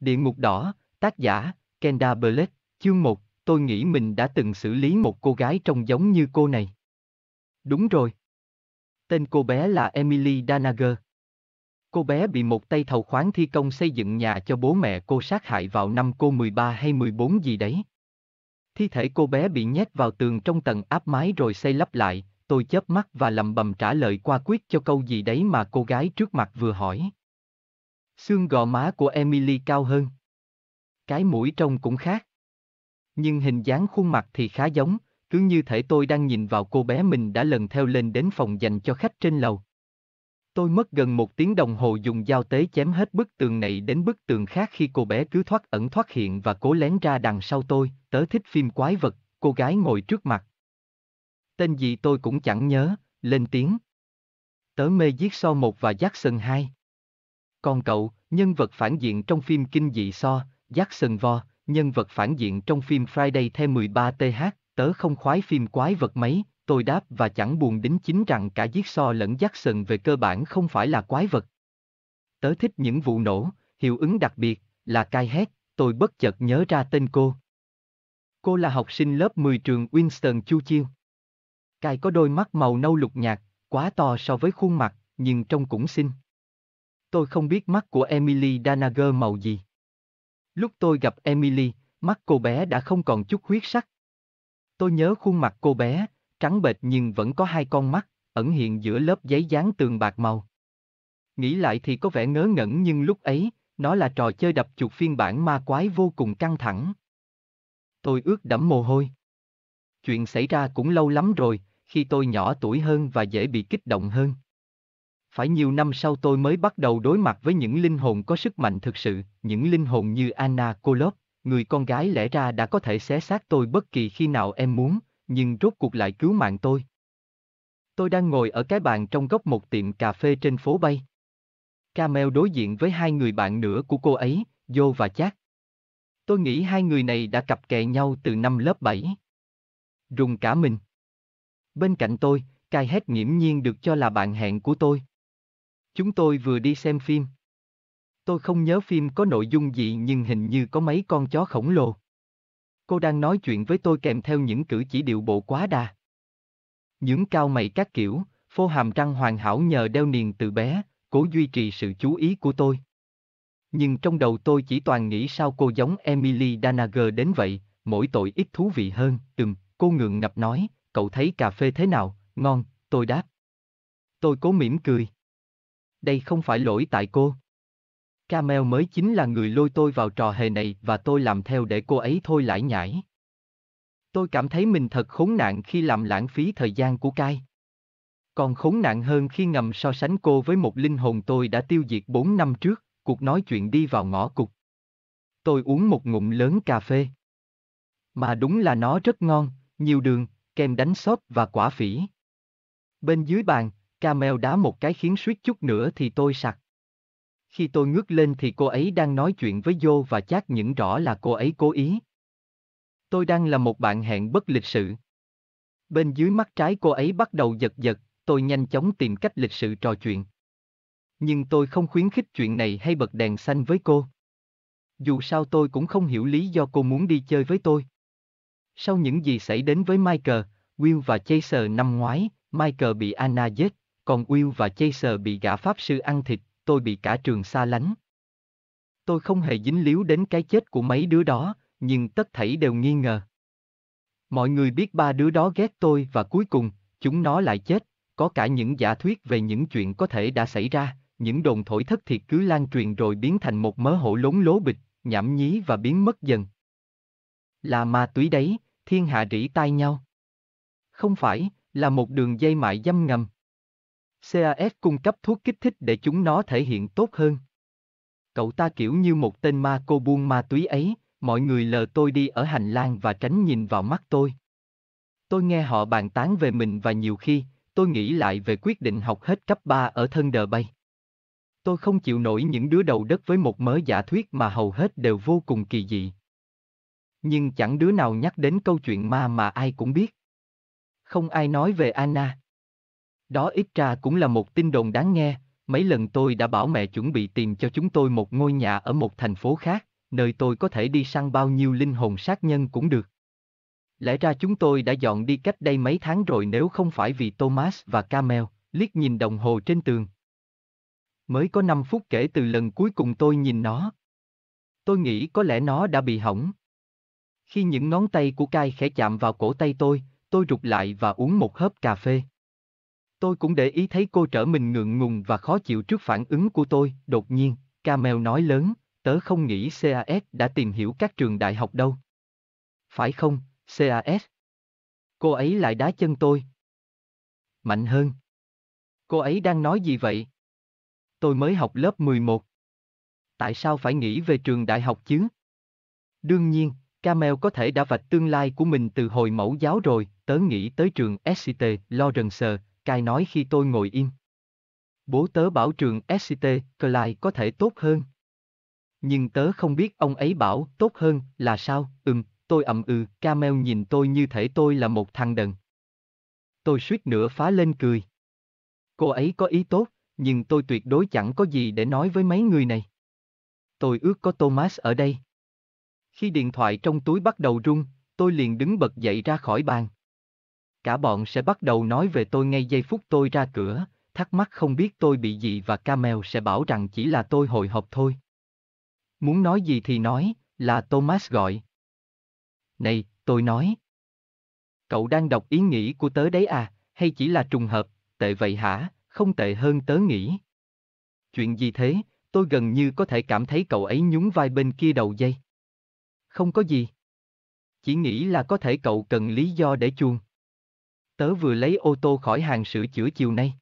Địa ngục đỏ, tác giả, Kenda Blake, chương 1, tôi nghĩ mình đã từng xử lý một cô gái trông giống như cô này. Đúng rồi. Tên cô bé là Emily Danager. Cô bé bị một tay thầu khoáng thi công xây dựng nhà cho bố mẹ cô sát hại vào năm cô 13 hay 14 gì đấy. Thi thể cô bé bị nhét vào tường trong tầng áp mái rồi xây lắp lại, tôi chớp mắt và lầm bầm trả lời qua quyết cho câu gì đấy mà cô gái trước mặt vừa hỏi. Xương gò má của Emily cao hơn. Cái mũi trông cũng khác. Nhưng hình dáng khuôn mặt thì khá giống, cứ như thể tôi đang nhìn vào cô bé mình đã lần theo lên đến phòng dành cho khách trên lầu. Tôi mất gần một tiếng đồng hồ dùng dao tế chém hết bức tường này đến bức tường khác khi cô bé cứ thoát ẩn thoát hiện và cố lén ra đằng sau tôi, tớ thích phim quái vật, cô gái ngồi trước mặt. Tên gì tôi cũng chẳng nhớ, lên tiếng. Tớ mê giết so một và Jackson 2. Còn cậu, nhân vật phản diện trong phim kinh dị so, Jackson Vo, nhân vật phản diện trong phim Friday the 13 TH, tớ không khoái phim quái vật mấy, tôi đáp và chẳng buồn đính chính rằng cả giết so lẫn Jackson về cơ bản không phải là quái vật. Tớ thích những vụ nổ, hiệu ứng đặc biệt, là cai hét, tôi bất chợt nhớ ra tên cô. Cô là học sinh lớp 10 trường Winston Chu Chiêu. Cai có đôi mắt màu nâu lục nhạt, quá to so với khuôn mặt, nhưng trông cũng xinh. Tôi không biết mắt của Emily Danager màu gì. Lúc tôi gặp Emily, mắt cô bé đã không còn chút huyết sắc. Tôi nhớ khuôn mặt cô bé, trắng bệch nhưng vẫn có hai con mắt, ẩn hiện giữa lớp giấy dán tường bạc màu. Nghĩ lại thì có vẻ ngớ ngẩn nhưng lúc ấy, nó là trò chơi đập chuột phiên bản ma quái vô cùng căng thẳng. Tôi ướt đẫm mồ hôi. Chuyện xảy ra cũng lâu lắm rồi, khi tôi nhỏ tuổi hơn và dễ bị kích động hơn. Phải nhiều năm sau tôi mới bắt đầu đối mặt với những linh hồn có sức mạnh thực sự, những linh hồn như Anna Kolop, người con gái lẽ ra đã có thể xé xác tôi bất kỳ khi nào em muốn, nhưng rốt cuộc lại cứu mạng tôi. Tôi đang ngồi ở cái bàn trong góc một tiệm cà phê trên phố bay. Camel đối diện với hai người bạn nữa của cô ấy, Joe và Chát. Tôi nghĩ hai người này đã cặp kè nhau từ năm lớp 7. Rùng cả mình. Bên cạnh tôi, Cai hết nghiễm nhiên được cho là bạn hẹn của tôi. Chúng tôi vừa đi xem phim. Tôi không nhớ phim có nội dung gì nhưng hình như có mấy con chó khổng lồ. Cô đang nói chuyện với tôi kèm theo những cử chỉ điệu bộ quá đà. Những cao mày các kiểu, phô hàm răng hoàn hảo nhờ đeo niền từ bé, cố duy trì sự chú ý của tôi. Nhưng trong đầu tôi chỉ toàn nghĩ sao cô giống Emily Danager đến vậy, mỗi tội ít thú vị hơn, ừm, cô ngượng ngập nói, cậu thấy cà phê thế nào, ngon, tôi đáp. Tôi cố mỉm cười. Đây không phải lỗi tại cô. Camel mới chính là người lôi tôi vào trò hề này và tôi làm theo để cô ấy thôi lải nhải. Tôi cảm thấy mình thật khốn nạn khi làm lãng phí thời gian của cai. Còn khốn nạn hơn khi ngầm so sánh cô với một linh hồn tôi đã tiêu diệt 4 năm trước, cuộc nói chuyện đi vào ngõ cụt. Tôi uống một ngụm lớn cà phê. Mà đúng là nó rất ngon, nhiều đường, kem đánh sốt và quả phỉ. Bên dưới bàn, Camel đá một cái khiến suýt chút nữa thì tôi sặc. Khi tôi ngước lên thì cô ấy đang nói chuyện với Joe và chắc những rõ là cô ấy cố ý. Tôi đang là một bạn hẹn bất lịch sự. Bên dưới mắt trái cô ấy bắt đầu giật giật, tôi nhanh chóng tìm cách lịch sự trò chuyện. Nhưng tôi không khuyến khích chuyện này hay bật đèn xanh với cô. Dù sao tôi cũng không hiểu lý do cô muốn đi chơi với tôi. Sau những gì xảy đến với Michael, Will và Chaser năm ngoái, Michael bị Anna giết, còn Will và Chaser bị gã pháp sư ăn thịt, tôi bị cả trường xa lánh. Tôi không hề dính líu đến cái chết của mấy đứa đó, nhưng tất thảy đều nghi ngờ. Mọi người biết ba đứa đó ghét tôi và cuối cùng, chúng nó lại chết, có cả những giả thuyết về những chuyện có thể đã xảy ra, những đồn thổi thất thiệt cứ lan truyền rồi biến thành một mớ hổ lốn lố bịch, nhảm nhí và biến mất dần. Là ma túy đấy, thiên hạ rỉ tai nhau. Không phải, là một đường dây mại dâm ngầm. CAS cung cấp thuốc kích thích để chúng nó thể hiện tốt hơn. Cậu ta kiểu như một tên ma cô buôn ma túy ấy, mọi người lờ tôi đi ở hành lang và tránh nhìn vào mắt tôi. Tôi nghe họ bàn tán về mình và nhiều khi, tôi nghĩ lại về quyết định học hết cấp 3 ở thân đờ bay. Tôi không chịu nổi những đứa đầu đất với một mớ giả thuyết mà hầu hết đều vô cùng kỳ dị. Nhưng chẳng đứa nào nhắc đến câu chuyện ma mà ai cũng biết. Không ai nói về Anna. Đó ít ra cũng là một tin đồn đáng nghe, mấy lần tôi đã bảo mẹ chuẩn bị tìm cho chúng tôi một ngôi nhà ở một thành phố khác, Nơi tôi có thể đi săn bao nhiêu linh hồn sát nhân cũng được. Lẽ ra chúng tôi đã dọn đi cách đây mấy tháng rồi nếu không phải vì Thomas và Camel, liếc nhìn đồng hồ trên tường. Mới có 5 phút kể từ lần cuối cùng tôi nhìn nó. Tôi nghĩ có lẽ nó đã bị hỏng. Khi những ngón tay của Kai khẽ chạm vào cổ tay tôi, tôi rụt lại và uống một hớp cà phê. Tôi cũng để ý thấy cô trở mình ngượng ngùng và khó chịu trước phản ứng của tôi, đột nhiên, Camel nói lớn, tớ không nghĩ CAS đã tìm hiểu các trường đại học đâu. Phải không, CAS? Cô ấy lại đá chân tôi. Mạnh hơn. Cô ấy đang nói gì vậy? Tôi mới học lớp 11. Tại sao phải nghĩ về trường đại học chứ? Đương nhiên, Camel có thể đã vạch tương lai của mình từ hồi mẫu giáo rồi, tớ nghĩ tới trường SCT, Lawrence, Cai nói khi tôi ngồi im. Bố tớ bảo trường SCT, Clyde có thể tốt hơn. Nhưng tớ không biết ông ấy bảo tốt hơn là sao, ừm, tôi ậm ừ, Camel nhìn tôi như thể tôi là một thằng đần. Tôi suýt nữa phá lên cười. Cô ấy có ý tốt, nhưng tôi tuyệt đối chẳng có gì để nói với mấy người này. Tôi ước có Thomas ở đây. Khi điện thoại trong túi bắt đầu rung, tôi liền đứng bật dậy ra khỏi bàn. Cả bọn sẽ bắt đầu nói về tôi ngay giây phút tôi ra cửa, thắc mắc không biết tôi bị gì và Camel sẽ bảo rằng chỉ là tôi hồi hộp thôi. Muốn nói gì thì nói, là Thomas gọi. Này, tôi nói. Cậu đang đọc ý nghĩ của tớ đấy à, hay chỉ là trùng hợp, tệ vậy hả, không tệ hơn tớ nghĩ. Chuyện gì thế, tôi gần như có thể cảm thấy cậu ấy nhún vai bên kia đầu dây. Không có gì. Chỉ nghĩ là có thể cậu cần lý do để chuông. Tớ vừa lấy ô tô khỏi hàng sửa chữa chiều nay.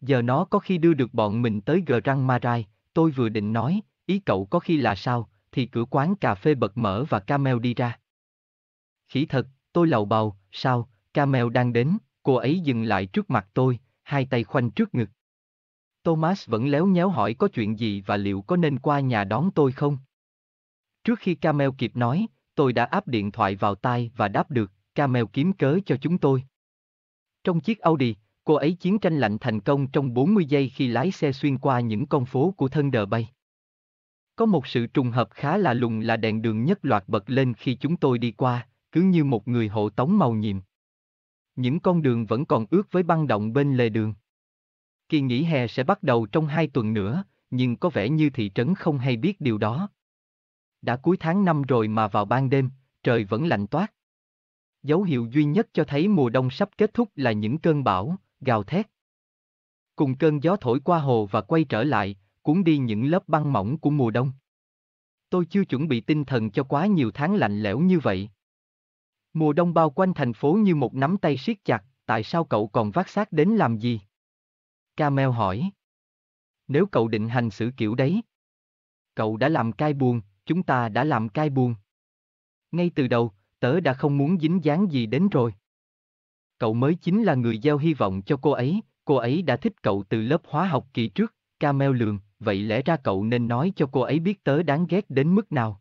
Giờ nó có khi đưa được bọn mình tới Grand Marai, tôi vừa định nói, ý cậu có khi là sao, thì cửa quán cà phê bật mở và Camel đi ra. Khỉ thật, tôi lầu bầu, sao, Camel đang đến, cô ấy dừng lại trước mặt tôi, hai tay khoanh trước ngực. Thomas vẫn léo nhéo hỏi có chuyện gì và liệu có nên qua nhà đón tôi không? Trước khi Camel kịp nói, tôi đã áp điện thoại vào tai và đáp được, Camel kiếm cớ cho chúng tôi. Trong chiếc Audi, cô ấy chiến tranh lạnh thành công trong 40 giây khi lái xe xuyên qua những con phố của thân đờ bay. Có một sự trùng hợp khá lạ lùng là đèn đường nhất loạt bật lên khi chúng tôi đi qua, cứ như một người hộ tống màu nhiệm. Những con đường vẫn còn ướt với băng động bên lề đường. Kỳ nghỉ hè sẽ bắt đầu trong hai tuần nữa, nhưng có vẻ như thị trấn không hay biết điều đó. Đã cuối tháng năm rồi mà vào ban đêm, trời vẫn lạnh toát. Dấu hiệu duy nhất cho thấy mùa đông sắp kết thúc là những cơn bão, gào thét. Cùng cơn gió thổi qua hồ và quay trở lại, cuốn đi những lớp băng mỏng của mùa đông. Tôi chưa chuẩn bị tinh thần cho quá nhiều tháng lạnh lẽo như vậy. Mùa đông bao quanh thành phố như một nắm tay siết chặt, tại sao cậu còn vác xác đến làm gì? Camel hỏi. Nếu cậu định hành xử kiểu đấy. Cậu đã làm cai buồn, chúng ta đã làm cai buồn. Ngay từ đầu, tớ đã không muốn dính dáng gì đến rồi. Cậu mới chính là người gieo hy vọng cho cô ấy, cô ấy đã thích cậu từ lớp hóa học kỳ trước, Camel lường, vậy lẽ ra cậu nên nói cho cô ấy biết tớ đáng ghét đến mức nào.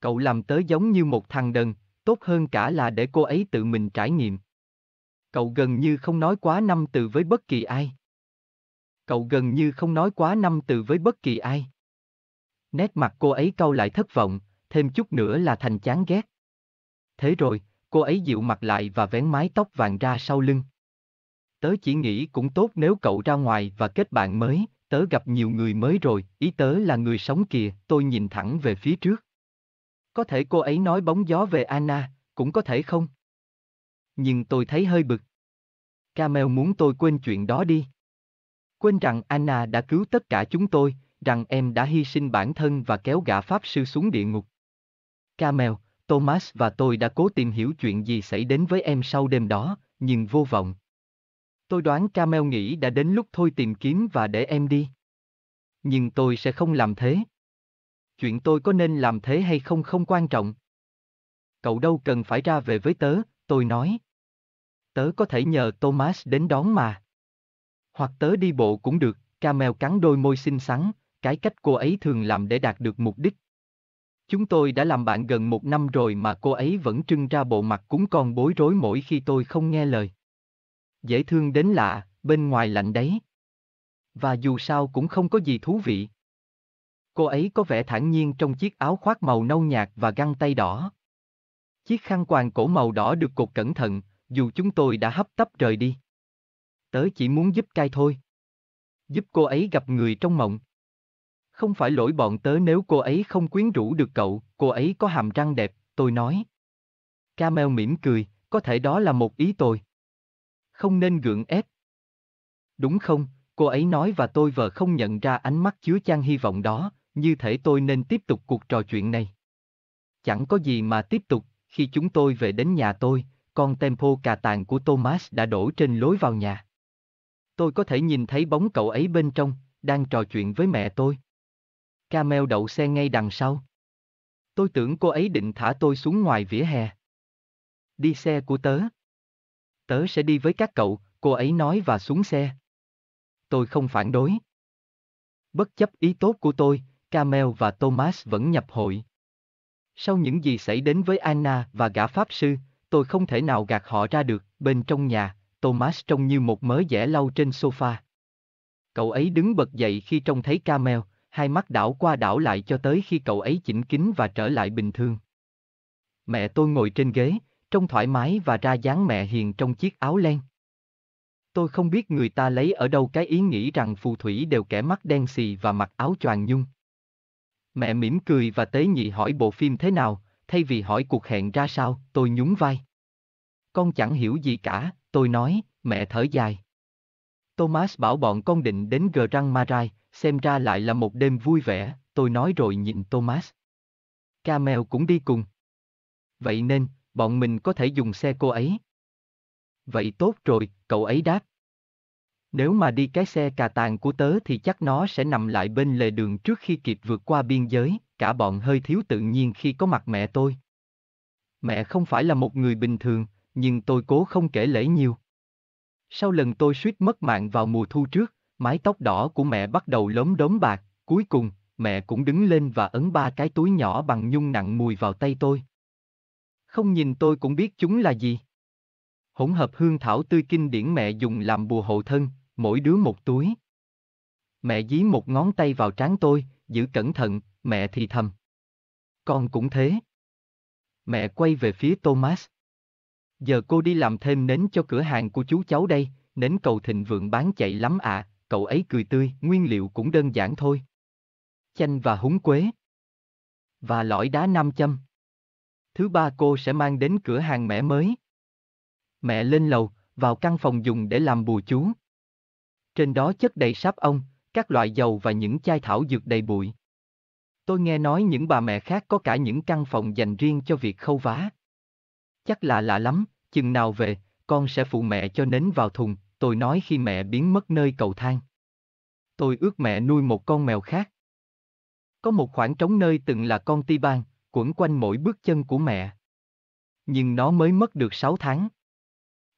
Cậu làm tớ giống như một thằng đần, tốt hơn cả là để cô ấy tự mình trải nghiệm. Cậu gần như không nói quá năm từ với bất kỳ ai. Cậu gần như không nói quá năm từ với bất kỳ ai. Nét mặt cô ấy cau lại thất vọng, thêm chút nữa là thành chán ghét. Thế rồi, cô ấy dịu mặt lại và vén mái tóc vàng ra sau lưng. Tớ chỉ nghĩ cũng tốt nếu cậu ra ngoài và kết bạn mới, tớ gặp nhiều người mới rồi, ý tớ là người sống kìa, tôi nhìn thẳng về phía trước. Có thể cô ấy nói bóng gió về Anna, cũng có thể không. Nhưng tôi thấy hơi bực. Camel muốn tôi quên chuyện đó đi. Quên rằng Anna đã cứu tất cả chúng tôi, rằng em đã hy sinh bản thân và kéo gã Pháp sư xuống địa ngục. Camel, Thomas và tôi đã cố tìm hiểu chuyện gì xảy đến với em sau đêm đó, nhưng vô vọng. Tôi đoán Camel nghĩ đã đến lúc thôi tìm kiếm và để em đi. Nhưng tôi sẽ không làm thế. Chuyện tôi có nên làm thế hay không không quan trọng. Cậu đâu cần phải ra về với tớ, tôi nói. Tớ có thể nhờ Thomas đến đón mà. Hoặc tớ đi bộ cũng được, Camel cắn đôi môi xinh xắn, cái cách cô ấy thường làm để đạt được mục đích. Chúng tôi đã làm bạn gần một năm rồi mà cô ấy vẫn trưng ra bộ mặt cúng con bối rối mỗi khi tôi không nghe lời. Dễ thương đến lạ, bên ngoài lạnh đấy. Và dù sao cũng không có gì thú vị. Cô ấy có vẻ thản nhiên trong chiếc áo khoác màu nâu nhạt và găng tay đỏ. Chiếc khăn quàng cổ màu đỏ được cột cẩn thận, dù chúng tôi đã hấp tấp rời đi. Tớ chỉ muốn giúp cai thôi. Giúp cô ấy gặp người trong mộng. Không phải lỗi bọn tớ nếu cô ấy không quyến rũ được cậu, cô ấy có hàm răng đẹp, tôi nói. Camel mỉm cười, có thể đó là một ý tôi. Không nên gượng ép. Đúng không, cô ấy nói và tôi vờ không nhận ra ánh mắt chứa chan hy vọng đó, như thể tôi nên tiếp tục cuộc trò chuyện này. Chẳng có gì mà tiếp tục, khi chúng tôi về đến nhà tôi, con tempo cà tàng của Thomas đã đổ trên lối vào nhà. Tôi có thể nhìn thấy bóng cậu ấy bên trong, đang trò chuyện với mẹ tôi. Camel đậu xe ngay đằng sau. Tôi tưởng cô ấy định thả tôi xuống ngoài vỉa hè. Đi xe của tớ. Tớ sẽ đi với các cậu, cô ấy nói và xuống xe. Tôi không phản đối. Bất chấp ý tốt của tôi, Camel và Thomas vẫn nhập hội. Sau những gì xảy đến với Anna và gã pháp sư, tôi không thể nào gạt họ ra được, bên trong nhà, Thomas trông như một mớ dẻ lau trên sofa. Cậu ấy đứng bật dậy khi trông thấy Camel, hai mắt đảo qua đảo lại cho tới khi cậu ấy chỉnh kính và trở lại bình thường. Mẹ tôi ngồi trên ghế, trông thoải mái và ra dáng mẹ hiền trong chiếc áo len. Tôi không biết người ta lấy ở đâu cái ý nghĩ rằng phù thủy đều kẻ mắt đen xì và mặc áo choàng nhung. Mẹ mỉm cười và tế nhị hỏi bộ phim thế nào, thay vì hỏi cuộc hẹn ra sao, tôi nhún vai. Con chẳng hiểu gì cả, tôi nói, mẹ thở dài. Thomas bảo bọn con định đến Grand Marais, xem ra lại là một đêm vui vẻ, tôi nói rồi nhìn Thomas. Camel cũng đi cùng. Vậy nên, bọn mình có thể dùng xe cô ấy. Vậy tốt rồi, cậu ấy đáp. Nếu mà đi cái xe cà tàng của tớ thì chắc nó sẽ nằm lại bên lề đường trước khi kịp vượt qua biên giới, cả bọn hơi thiếu tự nhiên khi có mặt mẹ tôi. Mẹ không phải là một người bình thường, nhưng tôi cố không kể lễ nhiều. Sau lần tôi suýt mất mạng vào mùa thu trước, mái tóc đỏ của mẹ bắt đầu lốm đốm bạc, cuối cùng, mẹ cũng đứng lên và ấn ba cái túi nhỏ bằng nhung nặng mùi vào tay tôi. Không nhìn tôi cũng biết chúng là gì. Hỗn hợp hương thảo tươi kinh điển mẹ dùng làm bùa hộ thân, mỗi đứa một túi. Mẹ dí một ngón tay vào trán tôi, giữ cẩn thận, mẹ thì thầm. Con cũng thế. Mẹ quay về phía Thomas. Giờ cô đi làm thêm nến cho cửa hàng của chú cháu đây, nến cầu thịnh vượng bán chạy lắm ạ, à, cậu ấy cười tươi, nguyên liệu cũng đơn giản thôi. Chanh và húng quế. Và lõi đá nam châm. Thứ ba cô sẽ mang đến cửa hàng mẹ mới. Mẹ lên lầu, vào căn phòng dùng để làm bùa chú. Trên đó chất đầy sáp ong, các loại dầu và những chai thảo dược đầy bụi. Tôi nghe nói những bà mẹ khác có cả những căn phòng dành riêng cho việc khâu vá. Chắc là lạ lắm, chừng nào về, con sẽ phụ mẹ cho nến vào thùng, tôi nói khi mẹ biến mất nơi cầu thang. Tôi ước mẹ nuôi một con mèo khác. Có một khoảng trống nơi từng là con ti ban, quẩn quanh mỗi bước chân của mẹ. Nhưng nó mới mất được 6 tháng.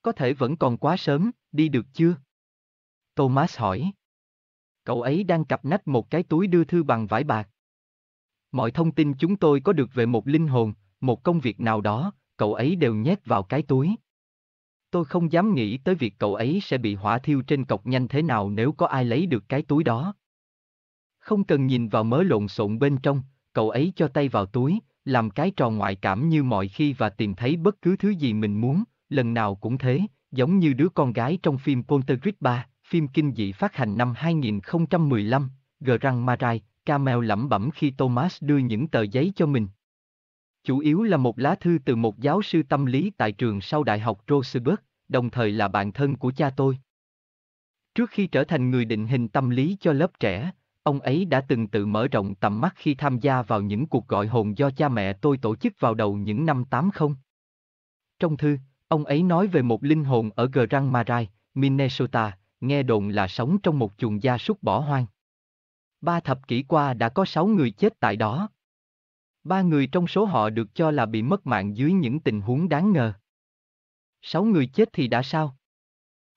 Có thể vẫn còn quá sớm, đi được chưa? Thomas hỏi. Cậu ấy đang cặp nách một cái túi đưa thư bằng vải bạc. Mọi thông tin chúng tôi có được về một linh hồn, một công việc nào đó, cậu ấy đều nhét vào cái túi. Tôi không dám nghĩ tới việc cậu ấy sẽ bị hỏa thiêu trên cọc nhanh thế nào nếu có ai lấy được cái túi đó. Không cần nhìn vào mớ lộn xộn bên trong, cậu ấy cho tay vào túi, làm cái trò ngoại cảm như mọi khi và tìm thấy bất cứ thứ gì mình muốn, lần nào cũng thế, giống như đứa con gái trong phim Poltergeist 3, phim kinh dị phát hành năm 2015, Grand Marai, Camel lẩm bẩm khi Thomas đưa những tờ giấy cho mình. Chủ yếu là một lá thư từ một giáo sư tâm lý tại trường sau đại học Roseburg, đồng thời là bạn thân của cha tôi. Trước khi trở thành người định hình tâm lý cho lớp trẻ, ông ấy đã từng tự mở rộng tầm mắt khi tham gia vào những cuộc gọi hồn do cha mẹ tôi tổ chức vào đầu những năm 80. Trong thư, ông ấy nói về một linh hồn ở Grand Marais, Minnesota, nghe đồn là sống trong một chuồng gia súc bỏ hoang. Ba thập kỷ qua đã có sáu người chết tại đó. Ba người trong số họ được cho là bị mất mạng dưới những tình huống đáng ngờ. Sáu người chết thì đã sao?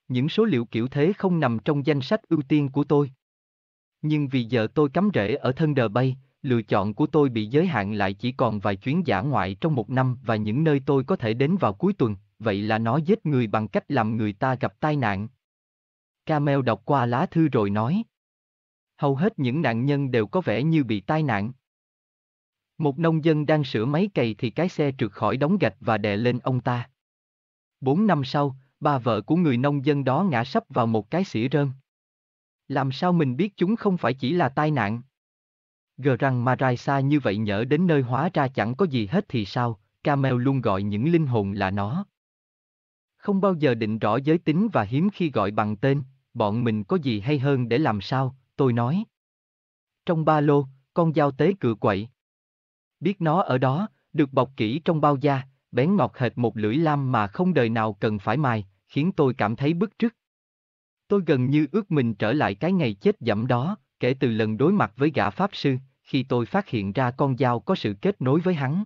Những số liệu kiểu thế không nằm trong danh sách ưu tiên của tôi. Nhưng vì giờ tôi cắm rễ ở thân đờ bay, lựa chọn của tôi bị giới hạn lại chỉ còn vài chuyến giả ngoại trong một năm và những nơi tôi có thể đến vào cuối tuần, vậy là nó giết người bằng cách làm người ta gặp tai nạn. Camel đọc qua lá thư rồi nói. Hầu hết những nạn nhân đều có vẻ như bị tai nạn. Một nông dân đang sửa máy cày thì cái xe trượt khỏi đống gạch và đè lên ông ta. Bốn năm sau, bà vợ của người nông dân đó ngã sấp vào một cái xỉ rơm. Làm sao mình biết chúng không phải chỉ là tai nạn? Gờ rằng mà rài xa như vậy nhỡ đến nơi hóa ra chẳng có gì hết thì sao, Camel luôn gọi những linh hồn là nó. Không bao giờ định rõ giới tính và hiếm khi gọi bằng tên, bọn mình có gì hay hơn để làm sao, tôi nói. Trong ba lô, con dao tế cựa quậy. Biết nó ở đó, được bọc kỹ trong bao da, bén ngọt hệt một lưỡi lam mà không đời nào cần phải mài, khiến tôi cảm thấy bức trước. Tôi gần như ước mình trở lại cái ngày chết dẫm đó, kể từ lần đối mặt với gã pháp sư, khi tôi phát hiện ra con dao có sự kết nối với hắn.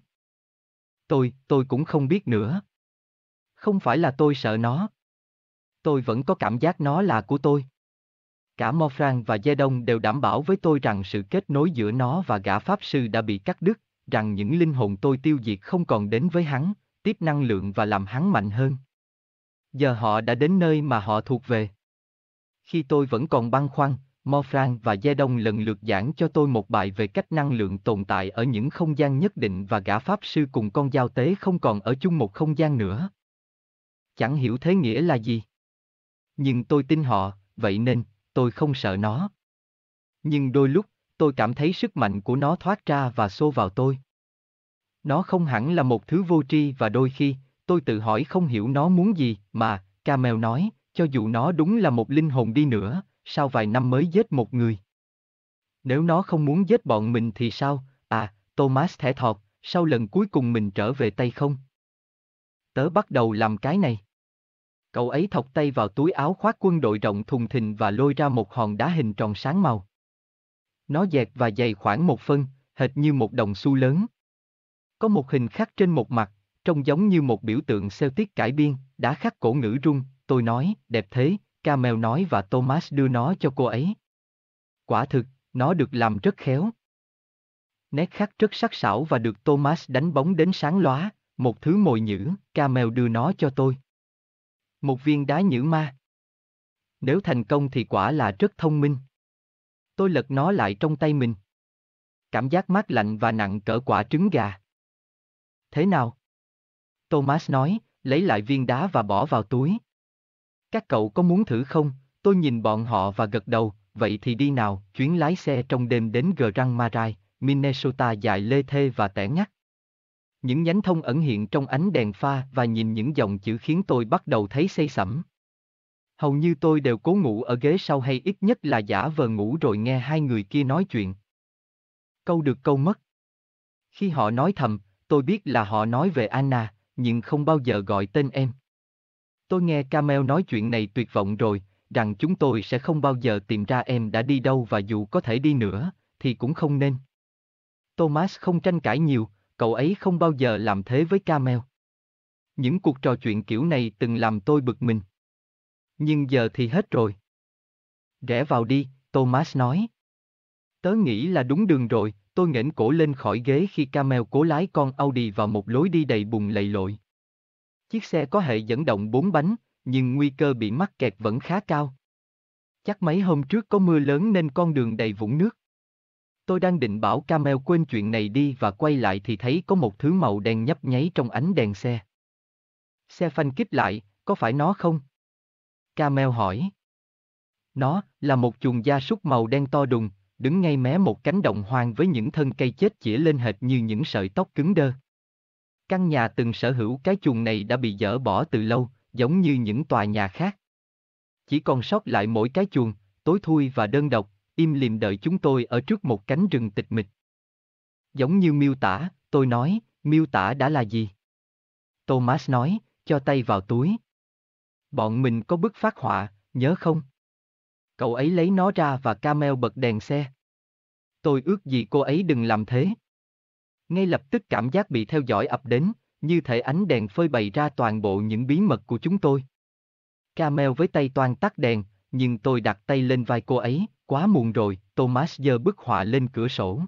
Tôi, tôi cũng không biết nữa. Không phải là tôi sợ nó. Tôi vẫn có cảm giác nó là của tôi. Cả Morfran và Zedong đều đảm bảo với tôi rằng sự kết nối giữa nó và gã pháp sư đã bị cắt đứt, rằng những linh hồn tôi tiêu diệt không còn đến với hắn, tiếp năng lượng và làm hắn mạnh hơn. Giờ họ đã đến nơi mà họ thuộc về. Khi tôi vẫn còn băn khoăn, Morfran và Zedong lần lượt giảng cho tôi một bài về cách năng lượng tồn tại ở những không gian nhất định và gã pháp sư cùng con giao tế không còn ở chung một không gian nữa. Chẳng hiểu thế nghĩa là gì. Nhưng tôi tin họ, vậy nên, tôi không sợ nó. Nhưng đôi lúc, tôi cảm thấy sức mạnh của nó thoát ra và xô vào tôi. Nó không hẳn là một thứ vô tri và đôi khi, tôi tự hỏi không hiểu nó muốn gì, mà, Camel nói, cho dù nó đúng là một linh hồn đi nữa, sau vài năm mới giết một người? Nếu nó không muốn giết bọn mình thì sao? À, Thomas thẻ thọt, sau lần cuối cùng mình trở về tay không? Tớ bắt đầu làm cái này. Cậu ấy thọc tay vào túi áo khoác quân đội rộng thùng thình và lôi ra một hòn đá hình tròn sáng màu. Nó dẹt và dày khoảng một phân, hệt như một đồng xu lớn. Có một hình khắc trên một mặt, trông giống như một biểu tượng Celtic cải biên, đã khắc cổ ngữ rung, tôi nói, đẹp thế, Camel nói và Thomas đưa nó cho cô ấy. Quả thực, nó được làm rất khéo. Nét khắc rất sắc sảo và được Thomas đánh bóng đến sáng lóa, một thứ mồi nhữ, Camel đưa nó cho tôi. Một viên đá nhữ ma. Nếu thành công thì quả là rất thông minh. Tôi lật nó lại trong tay mình. Cảm giác mát lạnh và nặng cỡ quả trứng gà. Thế nào? Thomas nói, lấy lại viên đá và bỏ vào túi. Các cậu có muốn thử không? Tôi nhìn bọn họ và gật đầu, vậy thì đi nào, chuyến lái xe trong đêm đến Grand Marais, Minnesota dài lê thê và tẻ ngắt. Những nhánh thông ẩn hiện trong ánh đèn pha và nhìn những dòng chữ khiến tôi bắt đầu thấy say sẩm. Hầu như tôi đều cố ngủ ở ghế sau hay ít nhất là giả vờ ngủ rồi nghe hai người kia nói chuyện. Câu được câu mất. Khi họ nói thầm, tôi biết là họ nói về Anna, nhưng không bao giờ gọi tên em. Tôi nghe Camel nói chuyện này tuyệt vọng rồi, rằng chúng tôi sẽ không bao giờ tìm ra em đã đi đâu và dù có thể đi nữa, thì cũng không nên. Thomas không tranh cãi nhiều, cậu ấy không bao giờ làm thế với Camel. Những cuộc trò chuyện kiểu này từng làm tôi bực mình. Nhưng giờ thì hết rồi. Rẽ vào đi, Thomas nói. Tớ nghĩ là đúng đường rồi, tôi nghển cổ lên khỏi ghế khi Camel cố lái con Audi vào một lối đi đầy bùn lầy lội. Chiếc xe có hệ dẫn động bốn bánh, nhưng nguy cơ bị mắc kẹt vẫn khá cao. Chắc mấy hôm trước có mưa lớn nên con đường đầy vũng nước. Tôi đang định bảo Camel quên chuyện này đi và quay lại thì thấy có một thứ màu đen nhấp nháy trong ánh đèn xe. Xe phanh kích lại, có phải nó không? Camel hỏi. Nó là một chuồng gia súc màu đen to đùng, đứng ngay mé một cánh đồng hoang với những thân cây chết chĩa lên hệt như những sợi tóc cứng đơ. Căn nhà từng sở hữu cái chuồng này đã bị dỡ bỏ từ lâu, giống như những tòa nhà khác. Chỉ còn sót lại mỗi cái chuồng, tối thui và đơn độc, im lìm đợi chúng tôi ở trước một cánh rừng tịch mịch. Giống như miêu tả, tôi nói, miêu tả đã là gì? Thomas nói, cho tay vào túi. Bọn mình có bức phát họa, nhớ không? Cậu ấy lấy nó ra và Camel bật đèn xe. Tôi ước gì cô ấy đừng làm thế. Ngay lập tức cảm giác bị theo dõi ập đến, như thể ánh đèn phơi bày ra toàn bộ những bí mật của chúng tôi. Camel với tay toàn tắt đèn, nhưng tôi đặt tay lên vai cô ấy, quá muộn rồi, Thomas giơ bức họa lên cửa sổ.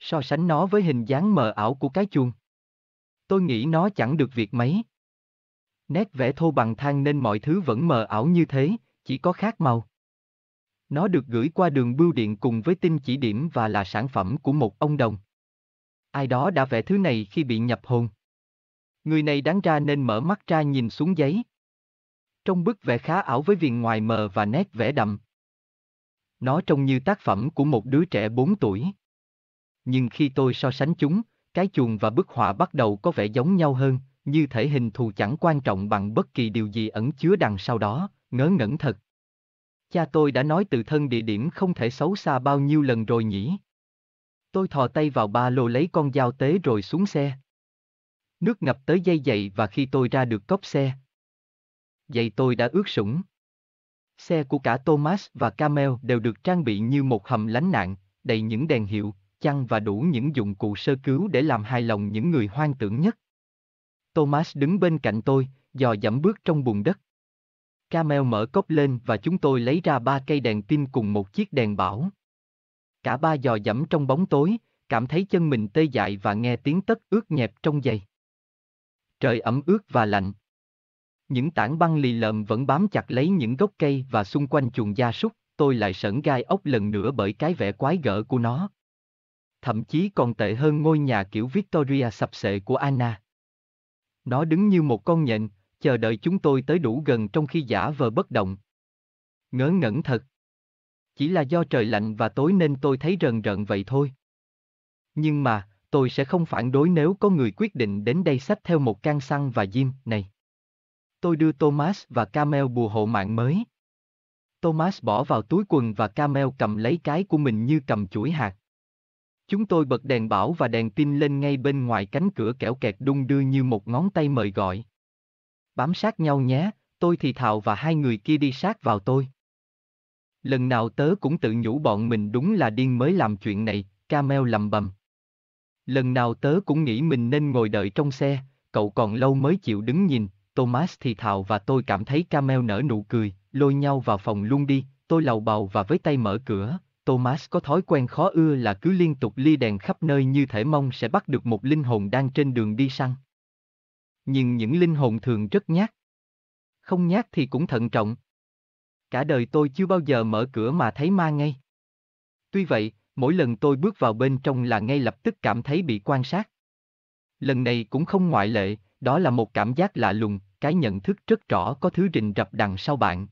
So sánh nó với hình dáng mờ ảo của cái chuông. Tôi nghĩ nó chẳng được việc mấy. Nét vẽ thô bằng than nên mọi thứ vẫn mờ ảo như thế, chỉ có khác màu. Nó được gửi qua đường bưu điện cùng với tin chỉ điểm và là sản phẩm của một ông đồng. Ai đó đã vẽ thứ này khi bị nhập hồn. Người này đáng ra nên mở mắt ra nhìn xuống giấy. Trong bức vẽ khá ảo với viền ngoài mờ và nét vẽ đậm. Nó trông như tác phẩm của một đứa trẻ 4 tuổi. Nhưng khi tôi so sánh chúng, cái chuồng và bức họa bắt đầu có vẻ giống nhau hơn, như thể hình thù chẳng quan trọng bằng bất kỳ điều gì ẩn chứa đằng sau đó, ngớ ngẩn thật. Cha tôi đã nói từ thân địa điểm không thể xấu xa bao nhiêu lần rồi nhỉ? Tôi thò tay vào ba lô lấy con dao tế rồi xuống xe. Nước ngập tới dây giày và khi tôi ra được cốc xe. Giày tôi đã ướt sũng. Xe của cả Thomas và Camel đều được trang bị như một hầm lánh nạn, đầy những đèn hiệu, chăn và đủ những dụng cụ sơ cứu để làm hài lòng những người hoang tưởng nhất. Thomas đứng bên cạnh tôi, dò dẫm bước trong bùn đất. Camel mở cốc lên và chúng tôi lấy ra ba cây đèn pin cùng một chiếc đèn bảo. Cả ba dò dẫm trong bóng tối, cảm thấy chân mình tê dại và nghe tiếng tất ướt nhẹp trong giày. Trời ẩm ướt và lạnh. Những tảng băng lì lợm vẫn bám chặt lấy những gốc cây và xung quanh chuồng gia súc, tôi lại sởn gai ốc lần nữa bởi cái vẻ quái gở của nó. Thậm chí còn tệ hơn ngôi nhà kiểu Victoria sập sệ của Anna. Nó đứng như một con nhện, chờ đợi chúng tôi tới đủ gần trong khi giả vờ bất động. Ngớ ngẩn thật. Chỉ là do trời lạnh và tối nên tôi thấy rần rợn vậy thôi. Nhưng mà, tôi sẽ không phản đối nếu có người quyết định đến đây xách theo một can xăng và diêm này. Tôi đưa Thomas và Camel bùa hộ mạng mới. Thomas bỏ vào túi quần và Camel cầm lấy cái của mình như cầm chuỗi hạt. Chúng tôi bật đèn bảo và đèn pin lên ngay bên ngoài cánh cửa kẻo kẹt đung đưa như một ngón tay mời gọi. Bám sát nhau nhé, tôi thì thào và hai người kia đi sát vào tôi. Lần nào tớ cũng tự nhủ bọn mình đúng là điên mới làm chuyện này, Camel lầm bầm. Lần nào tớ cũng nghĩ mình nên ngồi đợi trong xe, cậu còn lâu mới chịu đứng nhìn, Thomas thì thào và tôi cảm thấy Camel nở nụ cười, lôi nhau vào phòng luôn đi, tôi lầu bầu và với tay mở cửa, Thomas có thói quen khó ưa là cứ liên tục ly đèn khắp nơi như thể mong sẽ bắt được một linh hồn đang trên đường đi săn. Nhưng những linh hồn thường rất nhát. Không nhát thì cũng thận trọng. Cả đời tôi chưa bao giờ mở cửa mà thấy ma ngay. Tuy vậy, mỗi lần tôi bước vào bên trong là ngay lập tức cảm thấy bị quan sát. Lần này cũng không ngoại lệ, đó là một cảm giác lạ lùng, cái nhận thức rất rõ có thứ rình rập đằng sau bạn.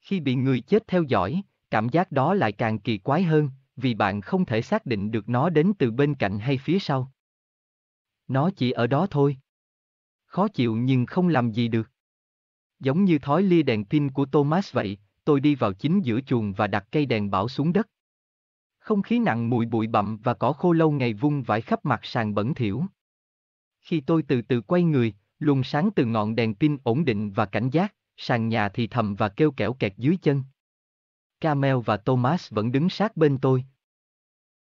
Khi bị người chết theo dõi, cảm giác đó lại càng kỳ quái hơn, vì bạn không thể xác định được nó đến từ bên cạnh hay phía sau. Nó chỉ ở đó thôi. Khó chịu nhưng không làm gì được. Giống như thói lia đèn pin của Thomas vậy, tôi đi vào chính giữa chuồng và đặt cây đèn bảo xuống đất. Không khí nặng mùi bụi bặm và cỏ khô lâu ngày vung vãi khắp mặt sàn bẩn thỉu. Khi tôi từ từ quay người, luồng sáng từ ngọn đèn pin ổn định và cảnh giác, sàn nhà thì thầm và kêu kẽo kẹt dưới chân. Camel và Thomas vẫn đứng sát bên tôi.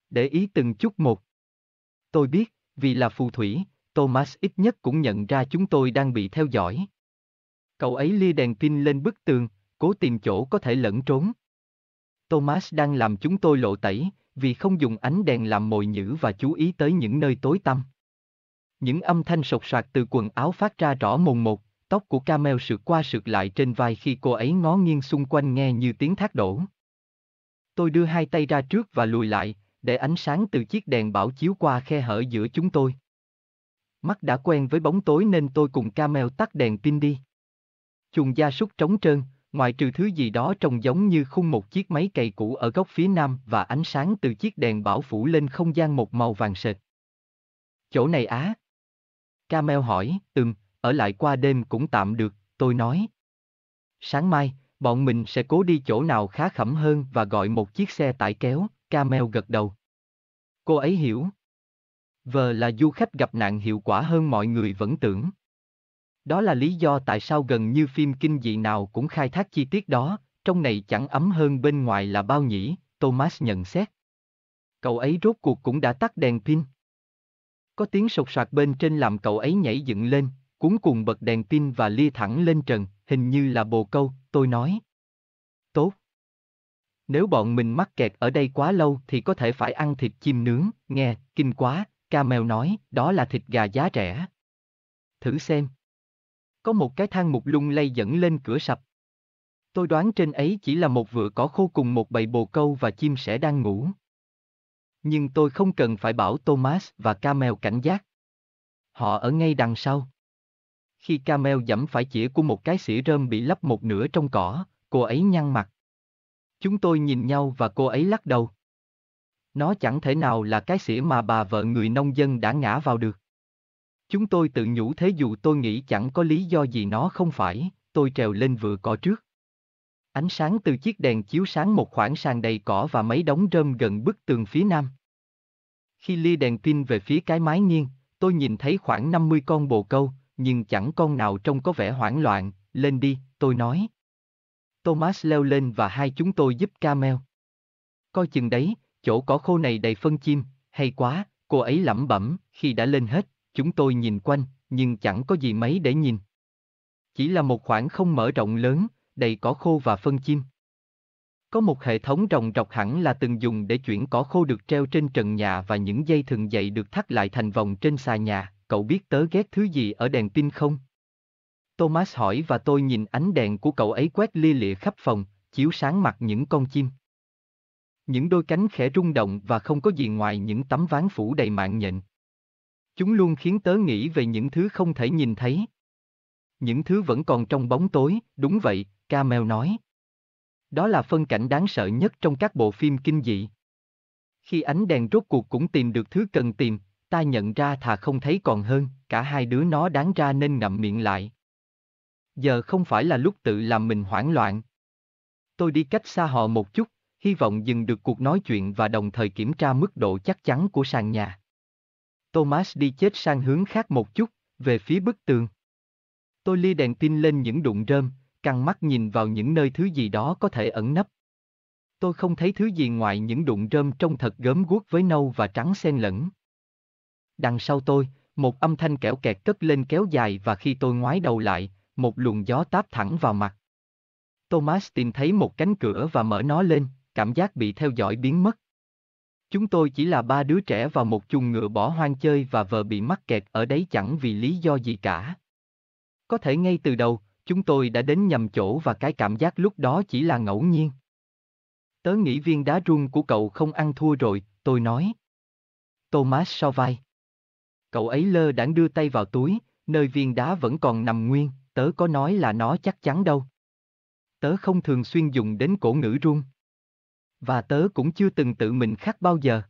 Để ý từng chút một. Tôi biết, vì là phù thủy, Thomas ít nhất cũng nhận ra chúng tôi đang bị theo dõi. Cậu ấy lia đèn pin lên bức tường, cố tìm chỗ có thể lẫn trốn. Thomas đang làm chúng tôi lộ tẩy, vì không dùng ánh đèn làm mồi nhữ và chú ý tới những nơi tối tăm. Những âm thanh sột soạt từ quần áo phát ra rõ mồn một, tóc của Camel sượt qua sượt lại trên vai khi cô ấy ngó nghiêng xung quanh nghe như tiếng thác đổ. Tôi đưa hai tay ra trước và lùi lại, để ánh sáng từ chiếc đèn bảo chiếu qua khe hở giữa chúng tôi. Mắt đã quen với bóng tối nên tôi cùng Camel tắt đèn pin đi. Chuồng gia súc trống trơn, ngoài trừ thứ gì đó trông giống như khung một chiếc máy cày cũ ở góc phía nam và ánh sáng từ chiếc đèn bảo phủ lên không gian một màu vàng sệt. Chỗ này á? Camel hỏi, ừm, ở lại qua đêm cũng tạm được, tôi nói. Sáng mai, bọn mình sẽ cố đi chỗ nào khá khẩm hơn và gọi một chiếc xe tải kéo, Camel gật đầu. Cô ấy hiểu. Vờ là du khách gặp nạn hiệu quả hơn mọi người vẫn tưởng. Đó là lý do tại sao gần như phim kinh dị nào cũng khai thác chi tiết đó, trong này chẳng ấm hơn bên ngoài là bao nhỉ, Thomas nhận xét. Cậu ấy rốt cuộc cũng đã tắt đèn pin. Có tiếng sột soạt bên trên làm cậu ấy nhảy dựng lên, cuốn cùng bật đèn pin và lia thẳng lên trần, hình như là bồ câu, tôi nói. Tốt. Nếu bọn mình mắc kẹt ở đây quá lâu thì có thể phải ăn thịt chim nướng, nghe, kinh quá, Ca mèo nói, đó là thịt gà giá rẻ. Thử xem. Có một cái thang mục lung lay dẫn lên cửa sập. Tôi đoán trên ấy chỉ là một vựa cỏ khô cùng một bầy bồ câu và chim sẻ đang ngủ. Nhưng tôi không cần phải bảo Thomas và Camel cảnh giác. Họ ở ngay đằng sau. Khi Camel dẫm phải chĩa của một cái xỉa rơm bị lấp một nửa trong cỏ, cô ấy nhăn mặt. Chúng tôi nhìn nhau và cô ấy lắc đầu. Nó chẳng thể nào là cái xỉa mà bà vợ người nông dân đã ngã vào được. Chúng tôi tự nhủ thế dù tôi nghĩ chẳng có lý do gì nó không phải, tôi trèo lên vựa cỏ trước. Ánh sáng từ chiếc đèn chiếu sáng một khoảng sàn đầy cỏ và mấy đống rơm gần bức tường phía nam. Khi lia đèn pin về phía cái mái nghiêng, tôi nhìn thấy khoảng 50 con bồ câu, nhưng chẳng con nào trông có vẻ hoảng loạn, lên đi, tôi nói. Thomas leo lên và hai chúng tôi giúp Camel. Coi chừng đấy, chỗ cỏ khô này đầy phân chim, hay quá, cô ấy lẩm bẩm, khi đã lên hết, chúng tôi nhìn quanh, nhưng chẳng có gì mấy để nhìn. Chỉ là một khoảng không mở rộng lớn, đầy cỏ khô và phân chim. Có một hệ thống trồng rọc hẳn là từng dùng để chuyển cỏ khô được treo trên trần nhà và những dây thừng dậy được thắt lại thành vòng trên xà nhà, cậu biết tớ ghét thứ gì ở đèn pin không? Thomas hỏi và tôi nhìn ánh đèn của cậu ấy quét lia lịa khắp phòng, chiếu sáng mặt những con chim. Những đôi cánh khẽ rung động và không có gì ngoài những tấm ván phủ đầy mạng nhện. Chúng luôn khiến tớ nghĩ về những thứ không thể nhìn thấy. Những thứ vẫn còn trong bóng tối, đúng vậy, Camel nói. Đó là phân cảnh đáng sợ nhất trong các bộ phim kinh dị. Khi ánh đèn rốt cuộc cũng tìm được thứ cần tìm, ta nhận ra thà không thấy còn hơn, cả hai đứa nó đáng ra nên ngậm miệng lại. Giờ không phải là lúc tự làm mình hoảng loạn. Tôi đi cách xa họ một chút, hy vọng dừng được cuộc nói chuyện và đồng thời kiểm tra mức độ chắc chắn của sàn nhà. Thomas đi chết sang hướng khác một chút, về phía bức tường. Tôi lia đèn pin lên những đụng rơm, căng mắt nhìn vào những nơi thứ gì đó có thể ẩn nấp. Tôi không thấy thứ gì ngoài những đụng rơm trông thật gớm guốc với nâu và trắng xen lẫn. Đằng sau tôi, một âm thanh kẽo kẹt cất lên kéo dài và khi tôi ngoái đầu lại, một luồng gió táp thẳng vào mặt. Thomas tìm thấy một cánh cửa và mở nó lên, cảm giác bị theo dõi biến mất. Chúng tôi chỉ là ba đứa trẻ vào một chuồng ngựa bỏ hoang chơi và vợ bị mắc kẹt ở đấy chẳng vì lý do gì cả. Có thể ngay từ đầu, chúng tôi đã đến nhầm chỗ và cái cảm giác lúc đó chỉ là ngẫu nhiên. Tớ nghĩ viên đá rung của cậu không ăn thua rồi, tôi nói. Thomas so vai. Cậu ấy lơ đãng đưa tay vào túi, nơi viên đá vẫn còn nằm nguyên, tớ có nói là nó chắc chắn đâu. Tớ không thường xuyên dùng đến cổ ngữ rung. Và tớ cũng chưa từng tự mình khắc bao giờ.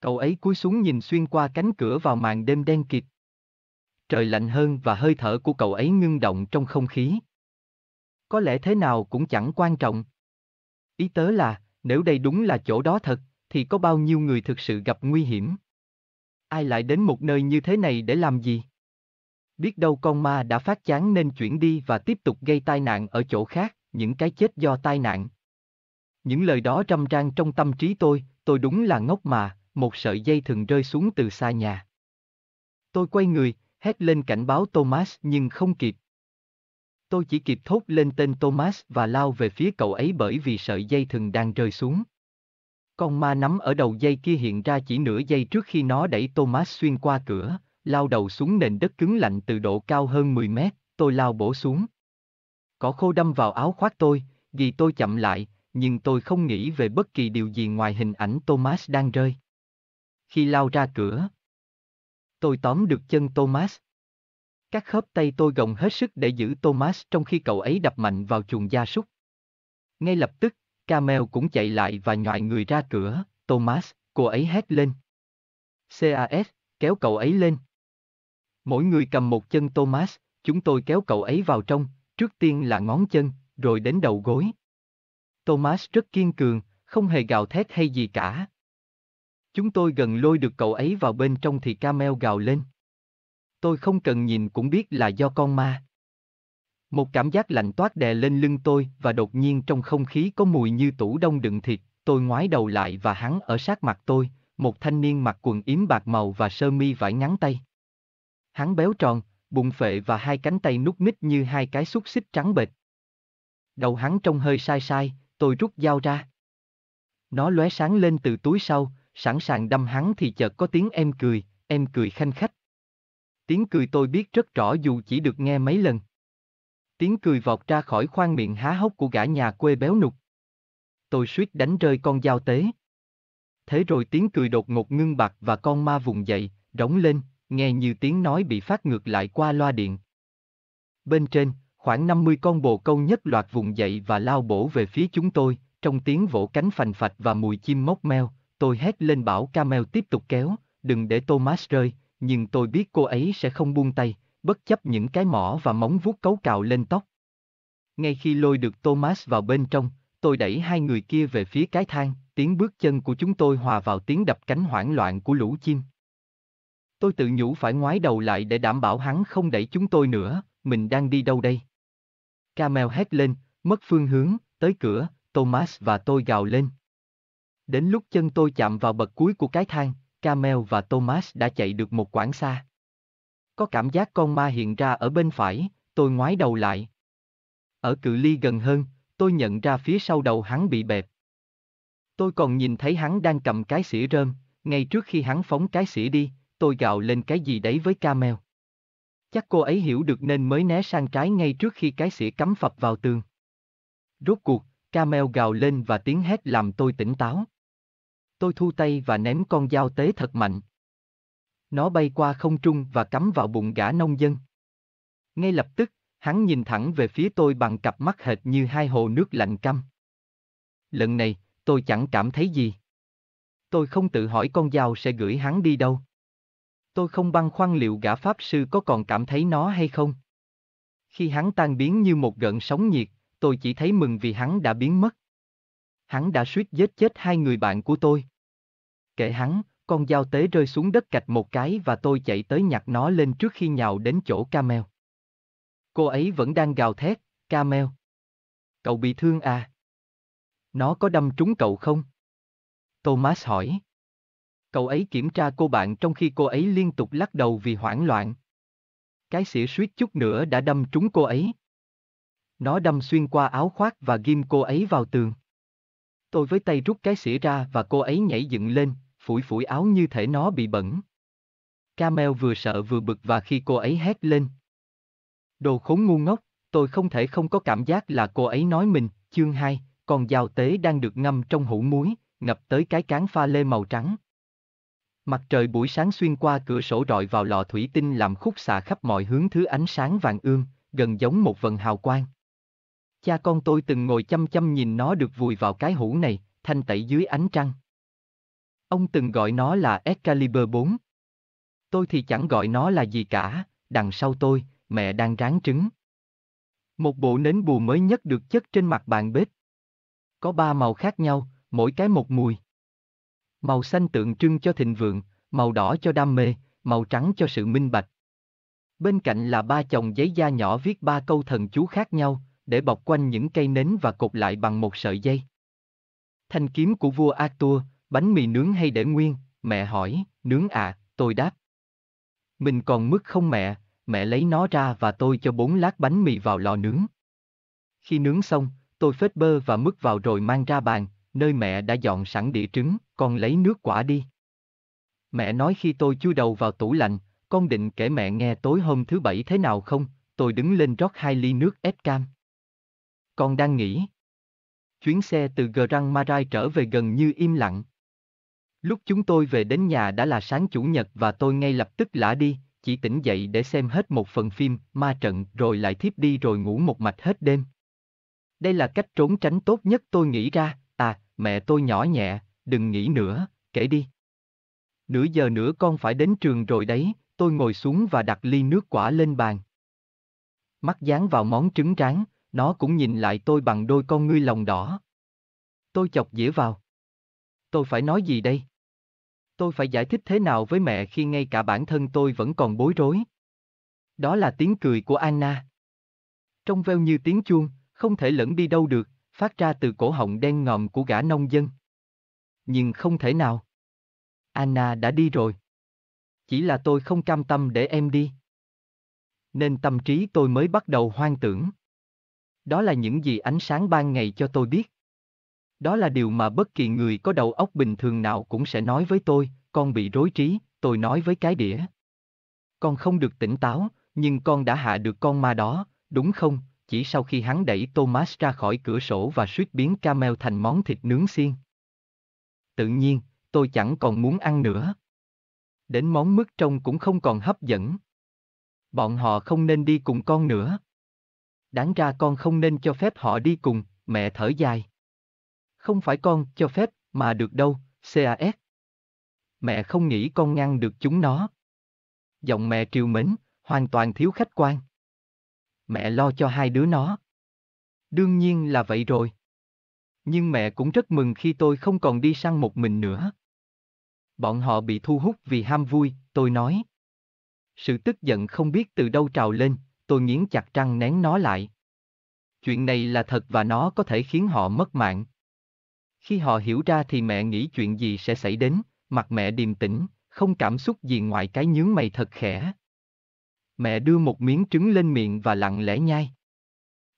Cậu ấy cúi xuống nhìn xuyên qua cánh cửa vào màn đêm đen kịt. Trời lạnh hơn và hơi thở của cậu ấy ngưng động trong không khí. Có lẽ thế nào cũng chẳng quan trọng. Ý tớ là, nếu đây đúng là chỗ đó thật, thì có bao nhiêu người thực sự gặp nguy hiểm? Ai lại đến một nơi như thế này để làm gì? Biết đâu con ma đã phát chán nên chuyển đi và tiếp tục gây tai nạn ở chỗ khác, những cái chết do tai nạn. Những lời đó trăm trang trong tâm trí tôi, tôi đúng là ngốc mà, một sợi dây thường rơi xuống từ xa nhà. Tôi quay người, hét lên cảnh báo Thomas nhưng không kịp. Tôi chỉ kịp thốt lên tên Thomas và lao về phía cậu ấy bởi vì sợi dây thừng đang rơi xuống. Con ma nắm ở đầu dây kia hiện ra chỉ nửa giây trước khi nó đẩy Thomas xuyên qua cửa, lao đầu xuống nền đất cứng lạnh từ độ cao hơn 10 mét, tôi lao bổ xuống. Cỏ khô đâm vào áo khoác tôi, vì tôi chậm lại, nhưng tôi không nghĩ về bất kỳ điều gì ngoài hình ảnh Thomas đang rơi. Khi lao ra cửa, tôi tóm được chân Thomas. Các khớp tay tôi gồng hết sức để giữ Thomas trong khi cậu ấy đập mạnh vào chuồng gia súc. Ngay lập tức, Camel cũng chạy lại và nhọi người ra cửa, Thomas, cô ấy hét lên. CAS, kéo cậu ấy lên. Mỗi người cầm một chân Thomas, chúng tôi kéo cậu ấy vào trong, trước tiên là ngón chân, rồi đến đầu gối. Thomas rất kiên cường, không hề gào thét hay gì cả. Chúng tôi gần lôi được cậu ấy vào bên trong thì Camel gào lên. Tôi không cần nhìn cũng biết là do con ma. Một cảm giác lạnh toát đè lên lưng tôi và đột nhiên trong không khí có mùi như tủ đông đựng thịt, tôi ngoái đầu lại và hắn ở sát mặt tôi, một thanh niên mặc quần yếm bạc màu và sơ mi vải ngắn tay. Hắn béo tròn, bụng phệ và hai cánh tay nút mít như hai cái xúc xích trắng bệch. Đầu hắn trông hơi sai sai, tôi rút dao ra. Nó lóe sáng lên từ túi sau, sẵn sàng đâm hắn thì chợt có tiếng em cười, em cười khanh khách. Tiếng cười tôi biết rất rõ dù chỉ được nghe mấy lần. Tiếng cười vọt ra khỏi khoang miệng há hốc của gã nhà quê béo nục. Tôi suýt đánh rơi con dao tế. Thế rồi tiếng cười đột ngột ngưng bặt và con ma vùng dậy, rống lên, nghe như tiếng nói bị phát ngược lại qua loa điện. Bên trên, khoảng 50 con bồ câu nhất loạt vùng dậy và lao bổ về phía chúng tôi, trong tiếng vỗ cánh phành phạch và mùi chim móc meo, tôi hét lên bảo Camel tiếp tục kéo, đừng để Thomas rơi, nhưng tôi biết cô ấy sẽ không buông tay, bất chấp những cái mỏ và móng vuốt cấu cào lên tóc. Ngay khi lôi được Thomas vào bên trong, tôi đẩy hai người kia về phía cái thang, tiếng bước chân của chúng tôi hòa vào tiếng đập cánh hoảng loạn của lũ chim. Tôi tự nhủ phải ngoái đầu lại để đảm bảo hắn không đẩy chúng tôi nữa, mình đang đi đâu đây? Camel hét lên, mất phương hướng, tới cửa, Thomas và tôi gào lên. Đến lúc chân tôi chạm vào bậc cuối của cái thang, Camel và Thomas đã chạy được một quãng xa. Có cảm giác con ma hiện ra ở bên phải, tôi ngoái đầu lại. Ở cự ly gần hơn, tôi nhận ra phía sau đầu hắn bị bẹp. Tôi còn nhìn thấy hắn đang cầm cái xỉa rơm, ngay trước khi hắn phóng cái xỉa đi, tôi gào lên cái gì đấy với Camel. Chắc cô ấy hiểu được nên mới né sang trái ngay trước khi cái xỉa cắm phập vào tường. Rốt cuộc, Camel gào lên và tiếng hét làm tôi tỉnh táo. Tôi thu tay và ném con dao tế thật mạnh. Nó bay qua không trung và cắm vào bụng gã nông dân. Ngay lập tức, hắn nhìn thẳng về phía tôi bằng cặp mắt hệt như hai hồ nước lạnh căm. Lần này, tôi chẳng cảm thấy gì. Tôi không tự hỏi con dao sẽ gửi hắn đi đâu. Tôi không băn khoăn liệu gã pháp sư có còn cảm thấy nó hay không. Khi hắn tan biến như một gợn sóng nhiệt, tôi chỉ thấy mừng vì hắn đã biến mất. Hắn đã suýt giết chết hai người bạn của tôi. Kể hắn, con dao tế rơi xuống đất cạch một cái và tôi chạy tới nhặt nó lên trước khi nhào đến chỗ Camel. Cô ấy vẫn đang gào thét, Camel. Cậu bị thương à? Nó có đâm trúng cậu không? Thomas hỏi. Cậu ấy kiểm tra cô bạn trong khi cô ấy liên tục lắc đầu vì hoảng loạn. Cái xỉa suýt chút nữa đã đâm trúng cô ấy. Nó đâm xuyên qua áo khoác và ghim cô ấy vào tường. Tôi với tay rút cái xỉa ra và cô ấy nhảy dựng lên, phủi phủi áo như thể nó bị bẩn. Camel vừa sợ vừa bực và khi cô ấy hét lên. Đồ khốn ngu ngốc, tôi không thể không có cảm giác là cô ấy nói mình, chương 2, còn dao tế đang được ngâm trong hũ muối, ngập tới cái cán pha lê màu trắng. Mặt trời buổi sáng xuyên qua cửa sổ rọi vào lọ thủy tinh làm khúc xạ khắp mọi hướng thứ ánh sáng vàng ươm, gần giống một vần hào quang. Cha con tôi từng ngồi chăm chăm nhìn nó được vùi vào cái hũ này, thanh tẩy dưới ánh trăng. Ông từng gọi nó là Excalibur 4. Tôi thì chẳng gọi nó là gì cả, đằng sau tôi, mẹ đang ráng trứng. Một bộ nến bù mới nhất được chất trên mặt bàn bếp. Có ba màu khác nhau, mỗi cái một mùi. Màu xanh tượng trưng cho thịnh vượng, màu đỏ cho đam mê, màu trắng cho sự minh bạch. Bên cạnh là ba chồng giấy da nhỏ viết ba câu thần chú khác nhau, để bọc quanh những cây nến và cột lại bằng một sợi dây. Thanh kiếm của vua Arthur, bánh mì nướng hay để nguyên, mẹ hỏi, nướng à, tôi đáp. Mình còn mứt không mẹ, mẹ lấy nó ra và tôi cho bốn lát bánh mì vào lò nướng. Khi nướng xong, tôi phết bơ và mứt vào rồi mang ra bàn, nơi mẹ đã dọn sẵn đĩa trứng, con lấy nước quả đi. Mẹ nói khi tôi chui đầu vào tủ lạnh, con định kể mẹ nghe tối hôm thứ bảy thế nào không, tôi đứng lên rót hai ly nước ép cam. Con đang nghĩ. Chuyến xe từ Grand Marais trở về gần như im lặng. Lúc chúng tôi về đến nhà đã là sáng chủ nhật và tôi ngay lập tức lả đi, chỉ tỉnh dậy để xem hết một phần phim, ma trận rồi lại thiếp đi rồi ngủ một mạch hết đêm. Đây là cách trốn tránh tốt nhất tôi nghĩ ra, à, mẹ tôi nhỏ nhẹ, đừng nghĩ nữa, kể đi. Nửa giờ nữa con phải đến trường rồi đấy, tôi ngồi xuống và đặt ly nước quả lên bàn. Mắt dán vào món trứng rán, nó cũng nhìn lại tôi bằng đôi con ngươi lòng đỏ. Tôi chọc dĩa vào. Tôi phải nói gì đây? Tôi phải giải thích thế nào với mẹ khi ngay cả bản thân tôi vẫn còn bối rối? Đó là tiếng cười của Anna. Trong veo như tiếng chuông, không thể lẫn đi đâu được, phát ra từ cổ họng đen ngòm của gã nông dân. Nhưng không thể nào. Anna đã đi rồi. Chỉ là tôi không cam tâm để em đi. Nên tâm trí tôi mới bắt đầu hoang tưởng. Đó là những gì ánh sáng ban ngày cho tôi biết. Đó là điều mà bất kỳ người có đầu óc bình thường nào cũng sẽ nói với tôi, con bị rối trí, tôi nói với cái đĩa. Con không được tỉnh táo, nhưng con đã hạ được con ma đó, đúng không, chỉ sau khi hắn đẩy Thomas ra khỏi cửa sổ và suýt biến camel thành món thịt nướng xiên. Tự nhiên, tôi chẳng còn muốn ăn nữa. Đến món mứt trông cũng không còn hấp dẫn. Bọn họ không nên đi cùng con nữa. Đáng ra con không nên cho phép họ đi cùng, mẹ thở dài. Không phải con cho phép, mà được đâu, CAS. Mẹ không nghĩ con ngăn được chúng nó. Giọng mẹ triều mến, hoàn toàn thiếu khách quan. Mẹ lo cho hai đứa nó. Đương nhiên là vậy rồi. Nhưng mẹ cũng rất mừng khi tôi không còn đi săn một mình nữa. Bọn họ bị thu hút vì ham vui, tôi nói. Sự tức giận không biết từ đâu trào lên, tôi nghiến chặt răng nén nó lại. Chuyện này là thật và nó có thể khiến họ mất mạng. Khi họ hiểu ra thì mẹ nghĩ chuyện gì sẽ xảy đến, mặt mẹ điềm tĩnh, không cảm xúc gì ngoài cái nhướng mày thật khẽ. Mẹ đưa một miếng trứng lên miệng và lặng lẽ nhai.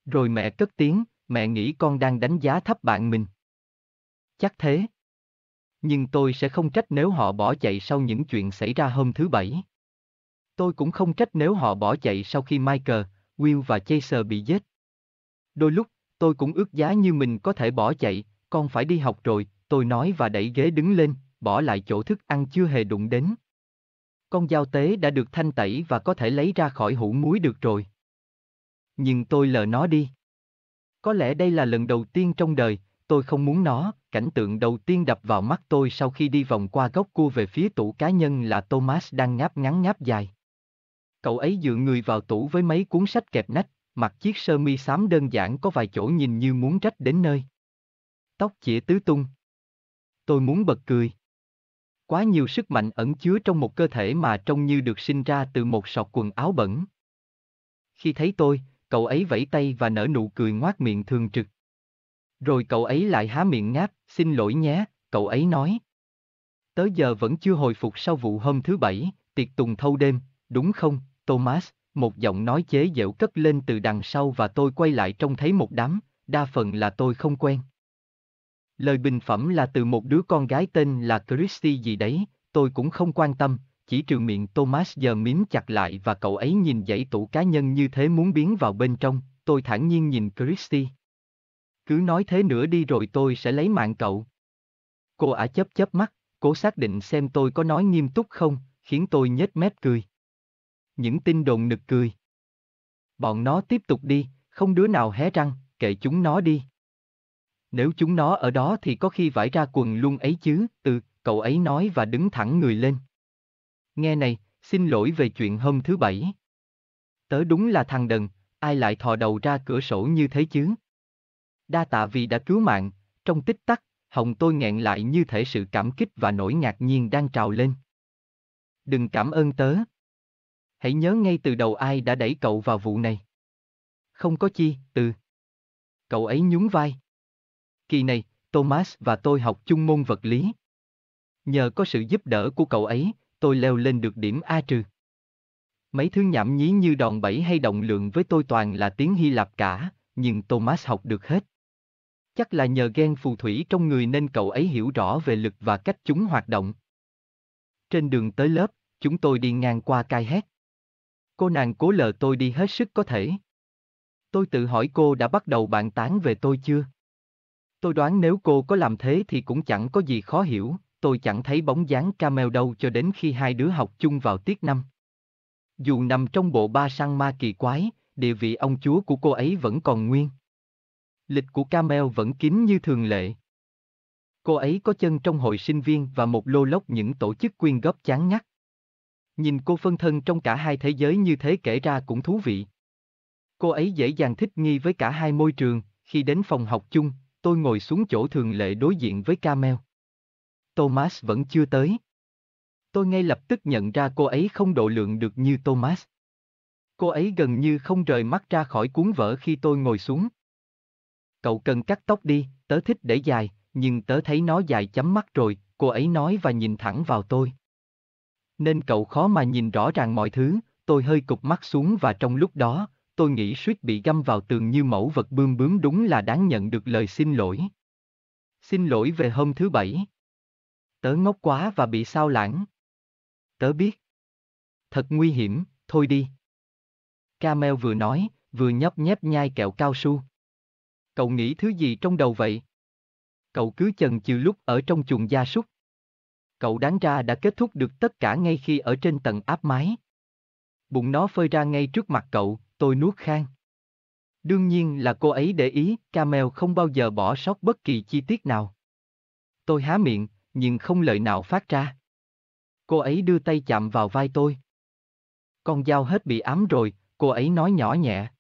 Rồi mẹ cất tiếng, mẹ nghĩ con đang đánh giá thấp bạn mình. Chắc thế. Nhưng tôi sẽ không trách nếu họ bỏ chạy sau những chuyện xảy ra hôm thứ bảy. Tôi cũng không trách nếu họ bỏ chạy sau khi Michael, Will và Chaser bị giết. Đôi lúc, tôi cũng ước giá như mình có thể bỏ chạy, con phải đi học rồi, tôi nói và đẩy ghế đứng lên, bỏ lại chỗ thức ăn chưa hề đụng đến. Con dao tế đã được thanh tẩy và có thể lấy ra khỏi hũ muối được rồi. Nhưng tôi lờ nó đi. Có lẽ đây là lần đầu tiên trong đời, tôi không muốn nó, cảnh tượng đầu tiên đập vào mắt tôi sau khi đi vòng qua góc cua về phía tủ cá nhân là Thomas đang ngáp ngắn ngáp dài. Cậu ấy dựa người vào tủ với mấy cuốn sách kẹp nách, mặc chiếc sơ mi xám đơn giản có vài chỗ nhìn như muốn rách đến nơi. Tóc chĩa tứ tung. Tôi muốn bật cười. Quá nhiều sức mạnh ẩn chứa trong một cơ thể mà trông như được sinh ra từ một sọt quần áo bẩn. Khi thấy tôi, cậu ấy vẫy tay và nở nụ cười ngoác miệng thường trực. Rồi cậu ấy lại há miệng ngáp, xin lỗi nhé, cậu ấy nói. Tới giờ vẫn chưa hồi phục sau vụ hôm thứ bảy, tiệc tùng thâu đêm, đúng không, Thomas? Một giọng nói chế giễu cất lên từ đằng sau và tôi quay lại trông thấy một đám, đa phần là tôi không quen. Lời bình phẩm là từ một đứa con gái tên là Christy gì đấy, tôi cũng không quan tâm, chỉ trừ miệng Thomas giờ mím chặt lại và cậu ấy nhìn dãy tủ cá nhân như thế muốn biến vào bên trong, tôi thản nhiên nhìn Christy. Cứ nói thế nữa đi rồi tôi sẽ lấy mạng cậu. Cô ả chớp chớp mắt, cố xác định xem tôi có nói nghiêm túc không, khiến tôi nhếch mép cười. Những tin đồn nực cười. Bọn nó tiếp tục đi, không đứa nào hé răng, kệ chúng nó đi. Nếu chúng nó ở đó thì có khi vải ra quần luôn ấy chứ, ừ, cậu ấy nói và đứng thẳng người lên. Nghe này, xin lỗi về chuyện hôm thứ bảy. Tớ đúng là thằng đần, ai lại thò đầu ra cửa sổ như thế chứ? Đa tạ vì đã cứu mạng, trong tích tắc, hồng tôi nghẹn lại như thể sự cảm kích và nỗi ngạc nhiên đang trào lên. Đừng cảm ơn tớ. Hãy nhớ ngay từ đầu ai đã đẩy cậu vào vụ này. Không có chi, từ. Cậu ấy nhún vai. Kỳ này, Thomas và tôi học chung môn vật lý. Nhờ có sự giúp đỡ của cậu ấy, tôi leo lên được điểm A trừ. Mấy thứ nhảm nhí như đòn bẩy hay động lượng với tôi toàn là tiếng Hy Lạp cả, nhưng Thomas học được hết. Chắc là nhờ ghen phù thủy trong người nên cậu ấy hiểu rõ về lực và cách chúng hoạt động. Trên đường tới lớp, chúng tôi đi ngang qua cai hét. Cô nàng cố lờ tôi đi hết sức có thể. Tôi tự hỏi cô đã bắt đầu bàn tán về tôi chưa? Tôi đoán nếu cô có làm thế thì cũng chẳng có gì khó hiểu, tôi chẳng thấy bóng dáng Camel đâu cho đến khi hai đứa học chung vào tiết năm. Dù nằm trong bộ ba sang ma kỳ quái, địa vị ông chúa của cô ấy vẫn còn nguyên. Lịch của Camel vẫn kín như thường lệ. Cô ấy có chân trong hội sinh viên và một lô lốc những tổ chức quyên góp chán ngắt. Nhìn cô phân thân trong cả hai thế giới như thế kể ra cũng thú vị. Cô ấy dễ dàng thích nghi với cả hai môi trường, khi đến phòng học chung, tôi ngồi xuống chỗ thường lệ đối diện với Camel. Thomas vẫn chưa tới. Tôi ngay lập tức nhận ra cô ấy không độ lượng được như Thomas. Cô ấy gần như không rời mắt ra khỏi cuốn vở khi tôi ngồi xuống. Cậu cần cắt tóc đi, tớ thích để dài, nhưng tớ thấy nó dài chấm mắt rồi, cô ấy nói và nhìn thẳng vào tôi. Nên cậu khó mà nhìn rõ ràng mọi thứ, tôi hơi cụp mắt xuống và trong lúc đó, tôi nghĩ suýt bị găm vào tường như mẫu vật bươm bướm đúng là đáng nhận được lời xin lỗi. Xin lỗi về hôm thứ bảy. Tớ ngốc quá và bị sao lãng. Tớ biết. Thật nguy hiểm, thôi đi. Camel vừa nói, vừa nhấp nhép nhai kẹo cao su. Cậu nghĩ thứ gì trong đầu vậy? Cậu cứ chần chừ lúc ở trong chuồng gia súc. Cậu đáng ra đã kết thúc được tất cả ngay khi ở trên tầng áp mái. Bụng nó phơi ra ngay trước mặt cậu, tôi nuốt khang. Đương nhiên là cô ấy để ý, Camel không bao giờ bỏ sót bất kỳ chi tiết nào. Tôi há miệng, nhưng không lời nào phát ra. Cô ấy đưa tay chạm vào vai tôi. Con dao hết bị ám rồi, cô ấy nói nhỏ nhẹ.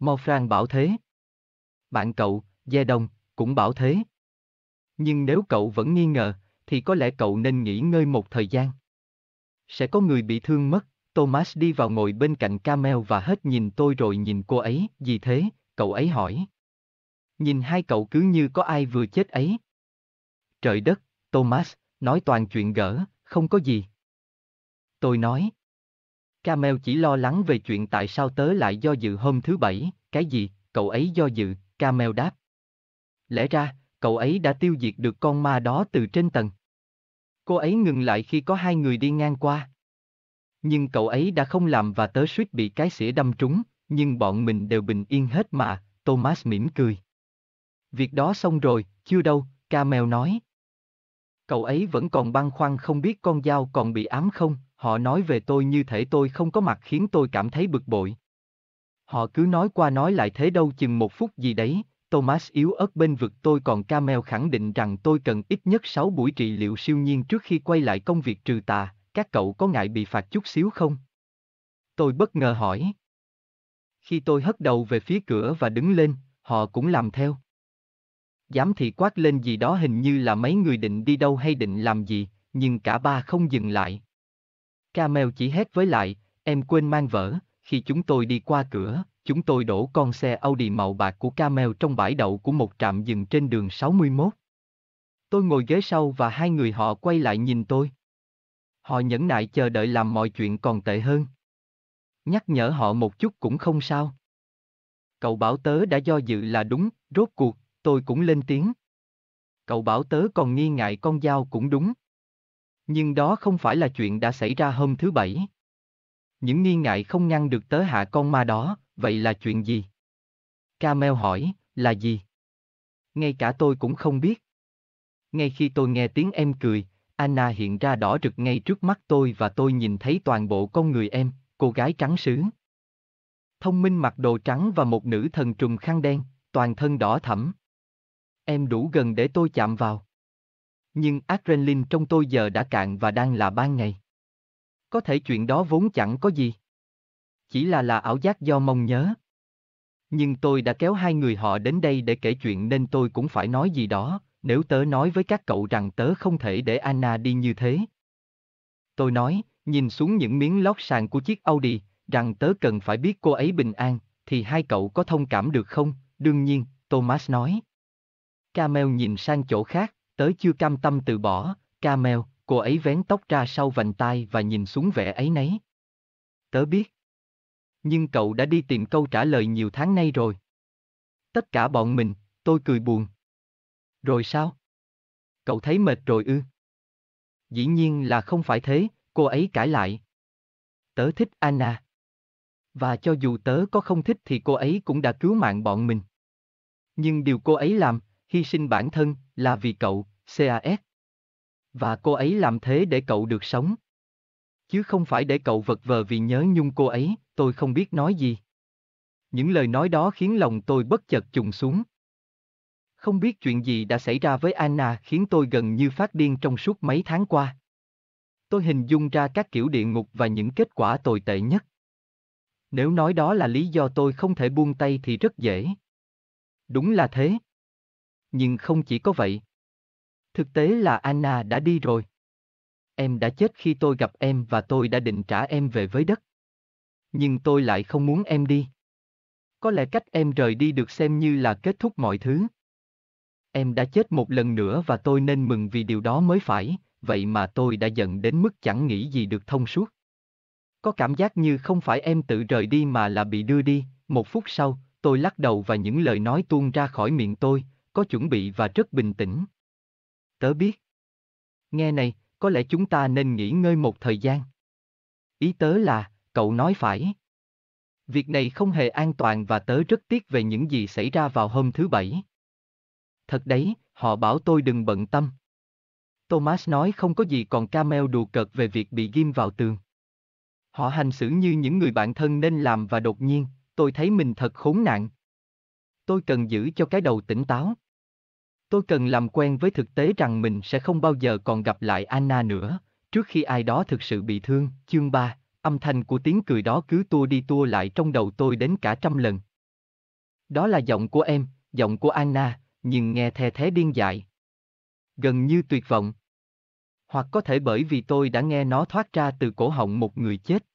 Morfran bảo thế. Bạn cậu, Gia Đông, cũng bảo thế. Nhưng nếu cậu vẫn nghi ngờ, thì có lẽ cậu nên nghỉ ngơi một thời gian. Sẽ có người bị thương mất. Thomas đi vào ngồi bên cạnh Camel và hết nhìn tôi rồi nhìn cô ấy, gì thế, cậu ấy hỏi. Nhìn hai cậu cứ như có ai vừa chết ấy. Trời đất, Thomas, nói toàn chuyện gỡ, không có gì. Tôi nói. Camel chỉ lo lắng về chuyện tại sao tớ lại do dự hôm thứ bảy, cái gì, cậu ấy do dự, Camel đáp. Lẽ ra, cậu ấy đã tiêu diệt được con ma đó từ trên tầng. Cô ấy ngừng lại khi có hai người đi ngang qua. Nhưng cậu ấy đã không làm và tớ suýt bị cái xỉa đâm trúng, nhưng bọn mình đều bình yên hết mà, Thomas mỉm cười. Việc đó xong rồi, chưa đâu, Camel nói. Cậu ấy vẫn còn băn khoăn không biết con dao còn bị ám không, họ nói về tôi như thể tôi không có mặt khiến tôi cảm thấy bực bội. Họ cứ nói qua nói lại thế đâu chừng một phút gì đấy, Thomas yếu ớt bên vực tôi còn Camel khẳng định rằng tôi cần ít nhất 6 buổi trị liệu siêu nhiên trước khi quay lại công việc trừ tà, các cậu có ngại bị phạt chút xíu không? Tôi bất ngờ hỏi. Khi tôi hất đầu về phía cửa và đứng lên, họ cũng làm theo. Giám thị quát lên gì đó hình như là mấy người định đi đâu hay định làm gì, nhưng cả ba không dừng lại. Camel chỉ hét với lại, em quên mang vỡ, khi chúng tôi đi qua cửa, chúng tôi đổ con xe Audi màu bạc của Camel trong bãi đậu của một trạm dừng trên đường 61. Tôi ngồi ghế sau và hai người họ quay lại nhìn tôi. Họ nhẫn nại chờ đợi làm mọi chuyện còn tệ hơn. Nhắc nhở họ một chút cũng không sao. Cậu bảo tớ đã do dự là đúng, rốt cuộc, tôi cũng lên tiếng. Cậu bảo tớ còn nghi ngại con dao cũng đúng. Nhưng đó không phải là chuyện đã xảy ra hôm thứ bảy. Những nghi ngại không ngăn được tớ hạ con ma đó, vậy là chuyện gì? Camel hỏi, là gì? Ngay cả tôi cũng không biết. Ngay khi tôi nghe tiếng em cười, Anna hiện ra đỏ rực ngay trước mắt tôi và tôi nhìn thấy toàn bộ con người em, cô gái trắng sứ. Thông minh mặc đồ trắng và một nữ thần trùm khăn đen, toàn thân đỏ thẫm. Em đủ gần để tôi chạm vào. Nhưng adrenaline trong tôi giờ đã cạn và đang là ban ngày. Có thể chuyện đó vốn chẳng có gì. Chỉ là là ảo giác do mong nhớ. Nhưng tôi đã kéo hai người họ đến đây để kể chuyện nên tôi cũng phải nói gì đó, nếu tớ nói với các cậu rằng tớ không thể để Anna đi như thế. Tôi nói, nhìn xuống những miếng lót sàn của chiếc Audi, rằng tớ cần phải biết cô ấy bình an, thì hai cậu có thông cảm được không? Đương nhiên, Thomas nói. Camel nhìn sang chỗ khác, tớ chưa cam tâm từ bỏ, Camel, cô ấy vén tóc ra sau vành tai và nhìn xuống vẻ ấy nấy. Tớ biết. Nhưng cậu đã đi tìm câu trả lời nhiều tháng nay rồi. Tất cả bọn mình, tôi cười buồn. Rồi sao? Cậu thấy mệt rồi ư? Dĩ nhiên là không phải thế, cô ấy cãi lại. Tớ thích Anna. Và cho dù tớ có không thích thì cô ấy cũng đã cứu mạng bọn mình. Nhưng điều cô ấy làm, hy sinh bản thân, là vì cậu, CAS. Và cô ấy làm thế để cậu được sống. Chứ không phải để cậu vật vờ vì nhớ nhung cô ấy, tôi không biết nói gì. Những lời nói đó khiến lòng tôi bất chợt trùng xuống. Không biết chuyện gì đã xảy ra với Anna khiến tôi gần như phát điên trong suốt mấy tháng qua. Tôi hình dung ra các kiểu địa ngục và những kết quả tồi tệ nhất. Nếu nói đó là lý do tôi không thể buông tay thì rất dễ. Đúng là thế. Nhưng không chỉ có vậy. Thực tế là Anna đã đi rồi. Em đã chết khi tôi gặp em và tôi đã định trả em về với đất. Nhưng tôi lại không muốn em đi. Có lẽ cách em rời đi được xem như là kết thúc mọi thứ. Em đã chết một lần nữa và tôi nên mừng vì điều đó mới phải, vậy mà tôi đã giận đến mức chẳng nghĩ gì được thông suốt. Có cảm giác như không phải em tự rời đi mà là bị đưa đi, một phút sau, tôi lắc đầu và những lời nói tuôn ra khỏi miệng tôi, có chuẩn bị và rất bình tĩnh. Tớ biết. Nghe này, có lẽ chúng ta nên nghỉ ngơi một thời gian. Ý tớ là, cậu nói phải. Việc này không hề an toàn và tớ rất tiếc về những gì xảy ra vào hôm thứ bảy. Thật đấy, họ bảo tôi đừng bận tâm. Thomas nói không có gì còn Camel đùa cợt về việc bị ghim vào tường. Họ hành xử như những người bạn thân nên làm và đột nhiên, tôi thấy mình thật khốn nạn. Tôi cần giữ cho cái đầu tỉnh táo. Tôi cần làm quen với thực tế rằng mình sẽ không bao giờ còn gặp lại Anna nữa, trước khi ai đó thực sự bị thương. Chương 3, âm thanh của tiếng cười đó cứ tua đi tua lại trong đầu tôi đến cả trăm lần. Đó là giọng của em, giọng của Anna, nhưng nghe the thế điên dại. Gần như tuyệt vọng. Hoặc có thể bởi vì tôi đã nghe nó thoát ra từ cổ họng một người chết.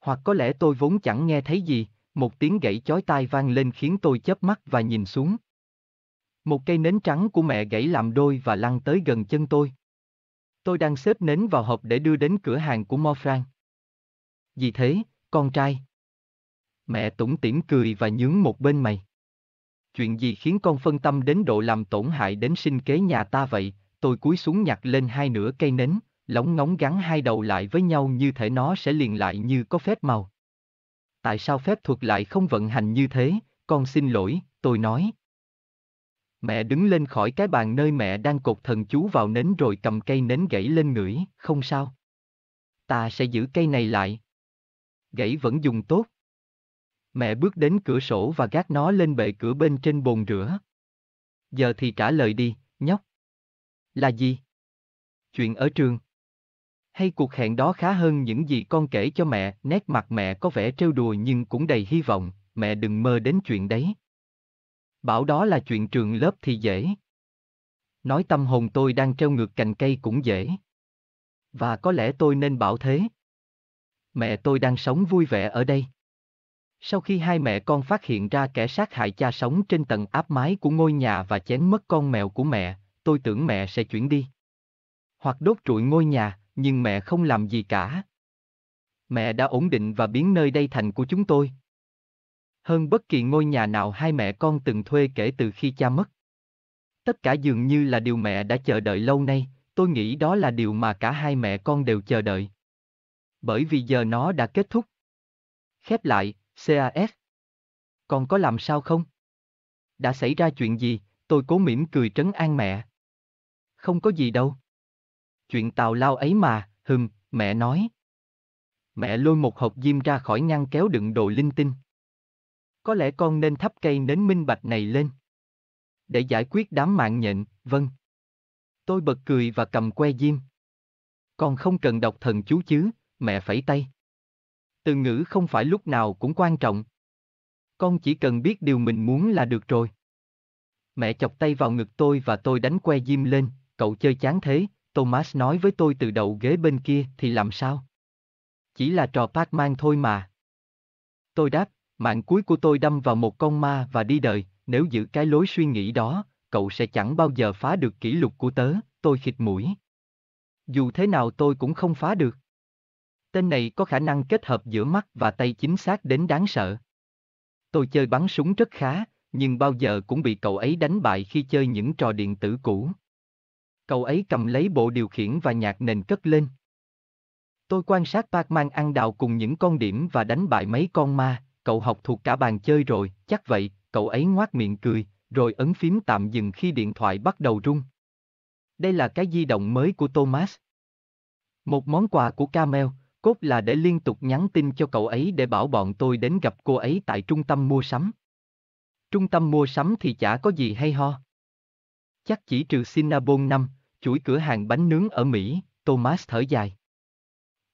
Hoặc có lẽ tôi vốn chẳng nghe thấy gì, một tiếng gãy chói tai vang lên khiến tôi chớp mắt và nhìn xuống. Một cây nến trắng của mẹ gãy làm đôi và lăn tới gần chân tôi. Tôi đang xếp nến vào hộp để đưa đến cửa hàng của Morfran. Gì thế, con trai? Mẹ tủm tỉm cười và nhướng một bên mày. Chuyện gì khiến con phân tâm đến độ làm tổn hại đến sinh kế nhà ta vậy? Tôi cúi xuống nhặt lên hai nửa cây nến, lóng ngóng gắn hai đầu lại với nhau như thể nó sẽ liền lại như có phép màu. Tại sao phép thuật lại không vận hành như thế? Con xin lỗi, tôi nói. Mẹ đứng lên khỏi cái bàn nơi mẹ đang cột thần chú vào nến rồi cầm cây nến gãy lên ngửi, không sao. Ta sẽ giữ cây này lại. Gãy vẫn dùng tốt. Mẹ bước đến cửa sổ và gác nó lên bệ cửa bên trên bồn rửa. Giờ thì trả lời đi, nhóc. Là gì? Chuyện ở trường. Hay cuộc hẹn đó khá hơn những gì con kể cho mẹ, nét mặt mẹ có vẻ trêu đùa nhưng cũng đầy hy vọng, mẹ đừng mơ đến chuyện đấy. Bảo đó là chuyện trường lớp thì dễ. Nói tâm hồn tôi đang treo ngược cành cây cũng dễ. Và có lẽ tôi nên bảo thế. Mẹ tôi đang sống vui vẻ ở đây. Sau khi hai mẹ con phát hiện ra kẻ sát hại cha sống trên tầng áp mái của ngôi nhà và chém mất con mèo của mẹ, tôi tưởng mẹ sẽ chuyển đi. Hoặc đốt trụi ngôi nhà, nhưng mẹ không làm gì cả. Mẹ đã ổn định và biến nơi đây thành của chúng tôi. Hơn bất kỳ ngôi nhà nào hai mẹ con từng thuê kể từ khi cha mất. Tất cả dường như là điều mẹ đã chờ đợi lâu nay, tôi nghĩ đó là điều mà cả hai mẹ con đều chờ đợi. Bởi vì giờ nó đã kết thúc. Khép lại, CAS. còn có làm sao không? Đã xảy ra chuyện gì? Tôi cố mỉm cười trấn an mẹ. Không có gì đâu. Chuyện tào lao ấy mà, hừm, mẹ nói. Mẹ lôi một hộp diêm ra khỏi ngăn kéo đựng đồ linh tinh. Có lẽ con nên thắp cây nến minh bạch này lên. Để giải quyết đám mạng nhện, vâng. Tôi bật cười và cầm que diêm. Con không cần đọc thần chú chứ, mẹ phẩy tay. Từ ngữ không phải lúc nào cũng quan trọng. Con chỉ cần biết điều mình muốn là được rồi. Mẹ chọc tay vào ngực tôi và tôi đánh que diêm lên, cậu chơi chán thế, Thomas nói với tôi từ đầu ghế bên kia thì làm sao? Chỉ là trò Pac-Man thôi mà. Tôi đáp, mạng cuối của tôi đâm vào một con ma và đi đời, nếu giữ cái lối suy nghĩ đó, cậu sẽ chẳng bao giờ phá được kỷ lục của tớ, tôi khịt mũi. Dù thế nào tôi cũng không phá được. Tên này có khả năng kết hợp giữa mắt và tay chính xác đến đáng sợ. Tôi chơi bắn súng rất khá, nhưng bao giờ cũng bị cậu ấy đánh bại khi chơi những trò điện tử cũ. Cậu ấy cầm lấy bộ điều khiển và nhạc nền cất lên. Tôi quan sát Pac-Man ăn đào cùng những con điểm và đánh bại mấy con ma, cậu học thuộc cả bàn chơi rồi, chắc vậy, cậu ấy ngoác miệng cười, rồi ấn phím tạm dừng khi điện thoại bắt đầu rung. Đây là cái di động mới của Thomas. Một món quà của Camel, cốt là để liên tục nhắn tin cho cậu ấy để bảo bọn tôi đến gặp cô ấy tại trung tâm mua sắm. Trung tâm mua sắm thì chả có gì hay ho. Chắc chỉ trừ Cinnabon 5, chuỗi cửa hàng bánh nướng ở Mỹ, Thomas thở dài.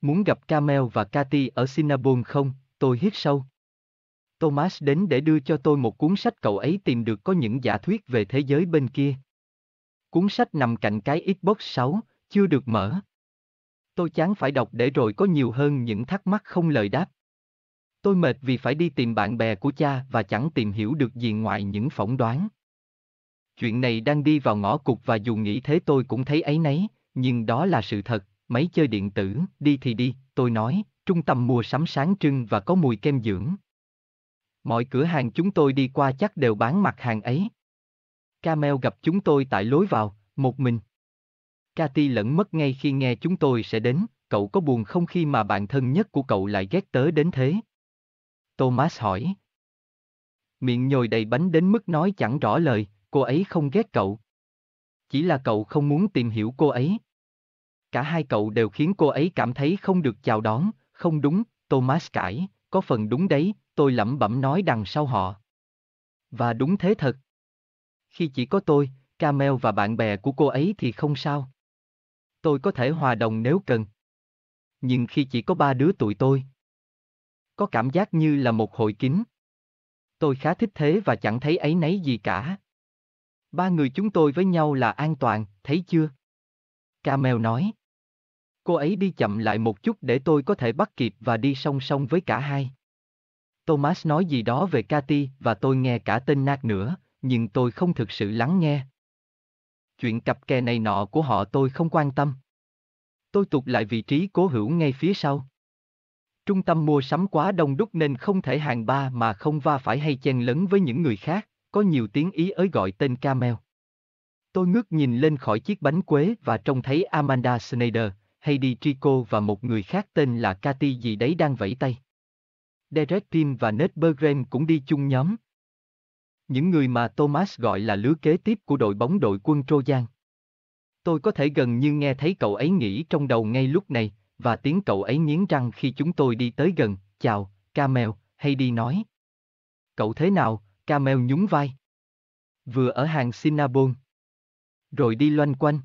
Muốn gặp Camel và Cathy ở Cinnabon không, tôi hít sâu. Thomas đến để đưa cho tôi một cuốn sách cậu ấy tìm được có những giả thuyết về thế giới bên kia. Cuốn sách nằm cạnh cái Xbox 6, chưa được mở. Tôi chán phải đọc để rồi có nhiều hơn những thắc mắc không lời đáp. Tôi mệt vì phải đi tìm bạn bè của cha và chẳng tìm hiểu được gì ngoài những phỏng đoán. Chuyện này đang đi vào ngõ cụt và dù nghĩ thế tôi cũng thấy ấy nấy, nhưng đó là sự thật, máy chơi điện tử, đi thì đi, tôi nói, trung tâm mua sắm sáng trưng và có mùi kem dưỡng. Mọi cửa hàng chúng tôi đi qua chắc đều bán mặt hàng ấy. Camel gặp chúng tôi tại lối vào, một mình. Cathy lẫn mất ngay khi nghe chúng tôi sẽ đến, cậu có buồn không khi mà bạn thân nhất của cậu lại ghét tớ đến thế? Thomas hỏi. Miệng nhồi đầy bánh đến mức nói chẳng rõ lời, cô ấy không ghét cậu. Chỉ là cậu không muốn tìm hiểu cô ấy. Cả hai cậu đều khiến cô ấy cảm thấy không được chào đón, không đúng, Thomas cãi, có phần đúng đấy, tôi lẩm bẩm nói đằng sau họ. Và đúng thế thật. Khi chỉ có tôi, Camel và bạn bè của cô ấy thì không sao. Tôi có thể hòa đồng nếu cần. Nhưng khi chỉ có ba đứa tụi tôi, có cảm giác như là một hội kín. Tôi khá thích thế và chẳng thấy ấy nấy gì cả. Ba người chúng tôi với nhau là an toàn, thấy chưa? Camel nói. Cô ấy đi chậm lại một chút để tôi có thể bắt kịp và đi song song với cả hai. Thomas nói gì đó về Cathy và tôi nghe cả tên nát nữa, nhưng tôi không thực sự lắng nghe. Chuyện cặp kè này nọ của họ tôi không quan tâm. Tôi tụt lại vị trí cố hữu ngay phía sau. Trung tâm mua sắm quá đông đúc nên không thể hàng ba mà không va phải hay chen lấn với những người khác, có nhiều tiếng ý ới gọi tên Camel. Tôi ngước nhìn lên khỏi chiếc bánh quế và trông thấy Amanda Snyder, Heidi Trico và một người khác tên là Cathy gì đấy đang vẫy tay. Derek Pym và Ned Bergren cũng đi chung nhóm. Những người mà Thomas gọi là lứa kế tiếp của đội bóng đội quân Trojan. Tôi có thể gần như nghe thấy cậu ấy nghĩ trong đầu ngay lúc này, và tiếng cậu ấy nghiến răng khi chúng tôi đi tới gần, chào, Camel, đi nói. Cậu thế nào, Camel nhún vai. Vừa ở hàng Sinabon. Rồi đi loanh quanh.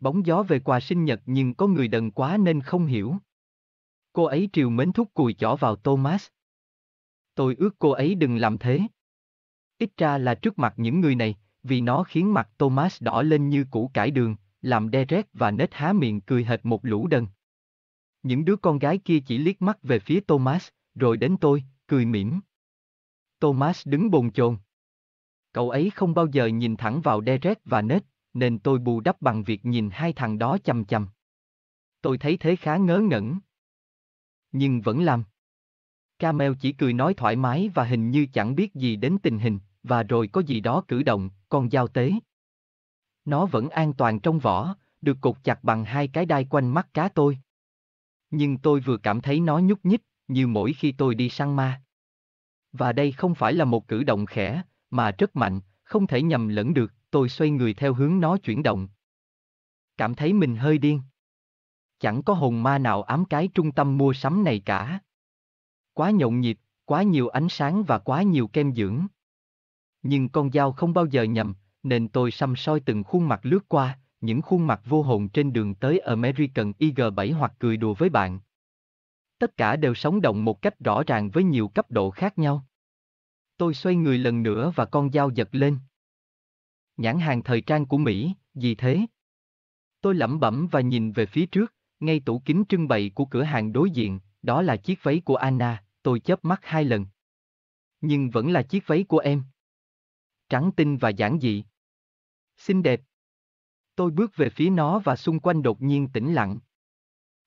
Bóng gió về quà sinh nhật nhưng có người đần quá nên không hiểu. Cô ấy triều mến thúc cùi chỏ vào Thomas. Tôi ước cô ấy đừng làm thế. Ít ra là trước mặt những người này, vì nó khiến mặt Thomas đỏ lên như củ cải đường, làm Derek và Nết há miệng cười hệt một lũ đần. Những đứa con gái kia chỉ liếc mắt về phía Thomas, rồi đến tôi, cười mỉm. Thomas đứng bồn chồn. Cậu ấy không bao giờ nhìn thẳng vào Derek và Nết, nên tôi bù đắp bằng việc nhìn hai thằng đó chằm chằm. Tôi thấy thế khá ngớ ngẩn. Nhưng vẫn làm. Camel chỉ cười nói thoải mái và hình như chẳng biết gì đến tình hình, và rồi có gì đó cử động, con dao tế. Nó vẫn an toàn trong vỏ, được cột chặt bằng hai cái đai quanh mắt cá tôi. Nhưng tôi vừa cảm thấy nó nhúc nhích, như mỗi khi tôi đi săn ma. Và đây không phải là một cử động khẽ, mà rất mạnh, không thể nhầm lẫn được, tôi xoay người theo hướng nó chuyển động. Cảm thấy mình hơi điên. Chẳng có hồn ma nào ám cái trung tâm mua sắm này cả. Quá nhộn nhịp, quá nhiều ánh sáng và quá nhiều kem dưỡng. Nhưng con dao không bao giờ nhầm, nên tôi xăm soi từng khuôn mặt lướt qua, những khuôn mặt vô hồn trên đường tới American IG7 hoặc cười đùa với bạn. Tất cả đều sống động một cách rõ ràng với nhiều cấp độ khác nhau. Tôi xoay người lần nữa và con dao giật lên. Nhãn hàng thời trang của Mỹ, gì thế? Tôi lẩm bẩm và nhìn về phía trước, ngay tủ kính trưng bày của cửa hàng đối diện, đó là chiếc váy của Anna, tôi chớp mắt hai lần. Nhưng vẫn là chiếc váy của em. Trắng tinh và giản dị. Xinh đẹp. Tôi bước về phía nó và xung quanh đột nhiên tĩnh lặng.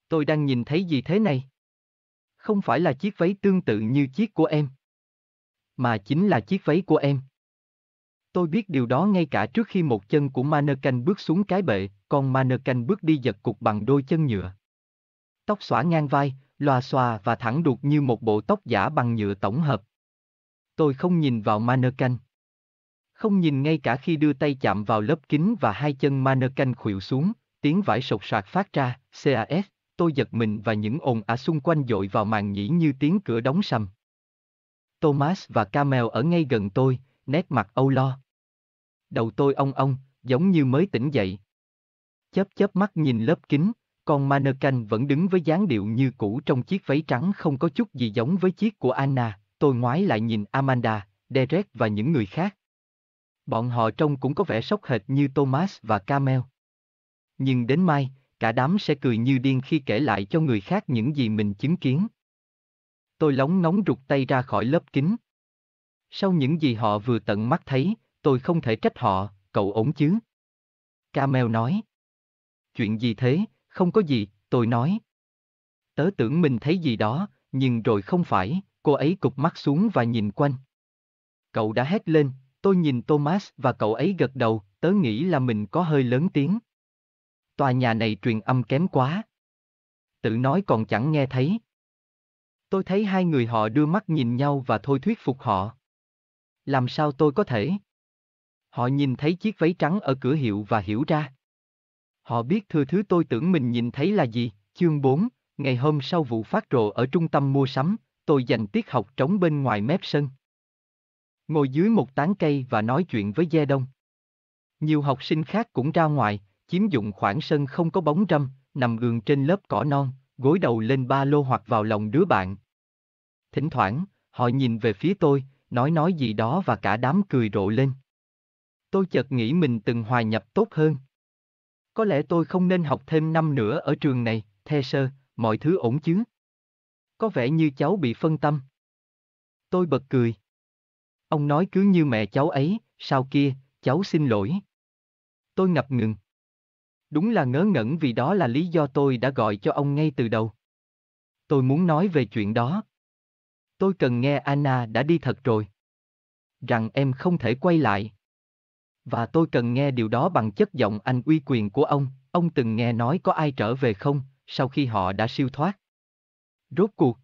Tôi đang nhìn thấy gì thế này? Không phải là chiếc váy tương tự như chiếc của em. Mà chính là chiếc váy của em. Tôi biết điều đó ngay cả trước khi một chân của Mannequin bước xuống cái bệ, còn Mannequin bước đi giật cục bằng đôi chân nhựa. Tóc xõa ngang vai, loà xòa và thẳng đuột như một bộ tóc giả bằng nhựa tổng hợp. Tôi không nhìn vào Mannequin. Không nhìn ngay cả khi đưa tay chạm vào lớp kính và hai chân Mannequin khuỵu xuống, tiếng vải sột soạt phát ra, CAS, tôi giật mình và những ồn ả xung quanh dội vào màn nhĩ như tiếng cửa đóng sầm. Thomas và Camel ở ngay gần tôi, nét mặt âu lo. Đầu tôi ong ong, giống như mới tỉnh dậy. Chớp chớp mắt nhìn lớp kính, con mannequin vẫn đứng với dáng điệu như cũ trong chiếc váy trắng không có chút gì giống với chiếc của Anna, tôi ngoái lại nhìn Amanda, Derek và những người khác. Bọn họ trông cũng có vẻ sốc hệt như Thomas và Camel. Nhưng đến mai, cả đám sẽ cười như điên khi kể lại cho người khác những gì mình chứng kiến. Tôi lóng nóng rụt tay ra khỏi lớp kính. Sau những gì họ vừa tận mắt thấy, tôi không thể trách họ, cậu ổn chứ? Camel nói. Chuyện gì thế, không có gì, tôi nói. Tớ tưởng mình thấy gì đó, nhưng rồi không phải, cô ấy cụp mắt xuống và nhìn quanh. Cậu đã hét lên, tôi nhìn Thomas và cậu ấy gật đầu, tớ nghĩ là mình có hơi lớn tiếng. Tòa nhà này truyền âm kém quá. Tự nói còn chẳng nghe thấy. Tôi thấy hai người họ đưa mắt nhìn nhau và thôi thuyết phục họ. Làm sao tôi có thể? Họ nhìn thấy chiếc váy trắng ở cửa hiệu và hiểu ra. Họ biết thừa thứ tôi tưởng mình nhìn thấy là gì, chương 4, ngày hôm sau vụ phát rồ ở trung tâm mua sắm, tôi dành tiết học trống bên ngoài mép sân. Ngồi dưới một tán cây và nói chuyện với Gia Đông. Nhiều học sinh khác cũng ra ngoài, chiếm dụng khoảng sân không có bóng râm, nằm gường trên lớp cỏ non, gối đầu lên ba lô hoặc vào lòng đứa bạn. Thỉnh thoảng, họ nhìn về phía tôi, nói nói gì đó và cả đám cười rộ lên. Tôi chợt nghĩ mình từng hòa nhập tốt hơn. Có lẽ tôi không nên học thêm năm nữa ở trường này, the sơ, mọi thứ ổn chứ. Có vẻ như cháu bị phân tâm. Tôi bật cười. Ông nói cứ như mẹ cháu ấy, sao kia, cháu xin lỗi. Tôi ngập ngừng. Đúng là ngớ ngẩn vì đó là lý do tôi đã gọi cho ông ngay từ đầu. Tôi muốn nói về chuyện đó. Tôi cần nghe Anna đã đi thật rồi. Rằng em không thể quay lại. Và tôi cần nghe điều đó bằng chất giọng anh uy quyền của ông, ông từng nghe nói có ai trở về không, sau khi họ đã siêu thoát. Rốt cuộc.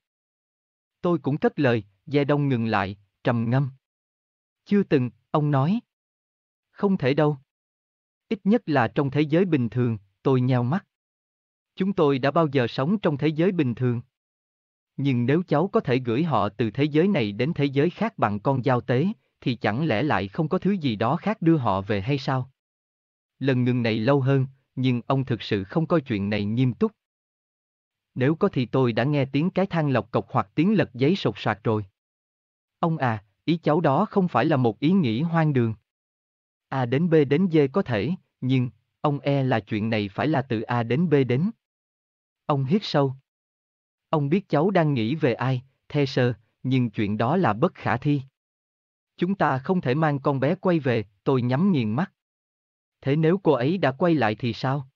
Tôi cũng cất lời, Gia Đông ngừng lại, trầm ngâm. Chưa từng, ông nói. Không thể đâu. Ít nhất là trong thế giới bình thường, tôi nheo mắt. Chúng tôi đã bao giờ sống trong thế giới bình thường. Nhưng nếu cháu có thể gửi họ từ thế giới này đến thế giới khác bằng con dao tế, thì chẳng lẽ lại không có thứ gì đó khác đưa họ về hay sao? Lần ngừng này lâu hơn, nhưng ông thực sự không coi chuyện này nghiêm túc. Nếu có thì tôi đã nghe tiếng cái thang lọc cọc hoặc tiếng lật giấy sột soạt rồi. Ông à, ý cháu đó không phải là một ý nghĩ hoang đường. A đến B đến D có thể, nhưng, ông e là chuyện này phải là từ A đến B đến. Ông hít sâu. Ông biết cháu đang nghĩ về ai, the sơ, nhưng chuyện đó là bất khả thi. Chúng ta không thể mang con bé quay về, tôi nhắm nghiền mắt. Thế nếu cô ấy đã quay lại thì sao?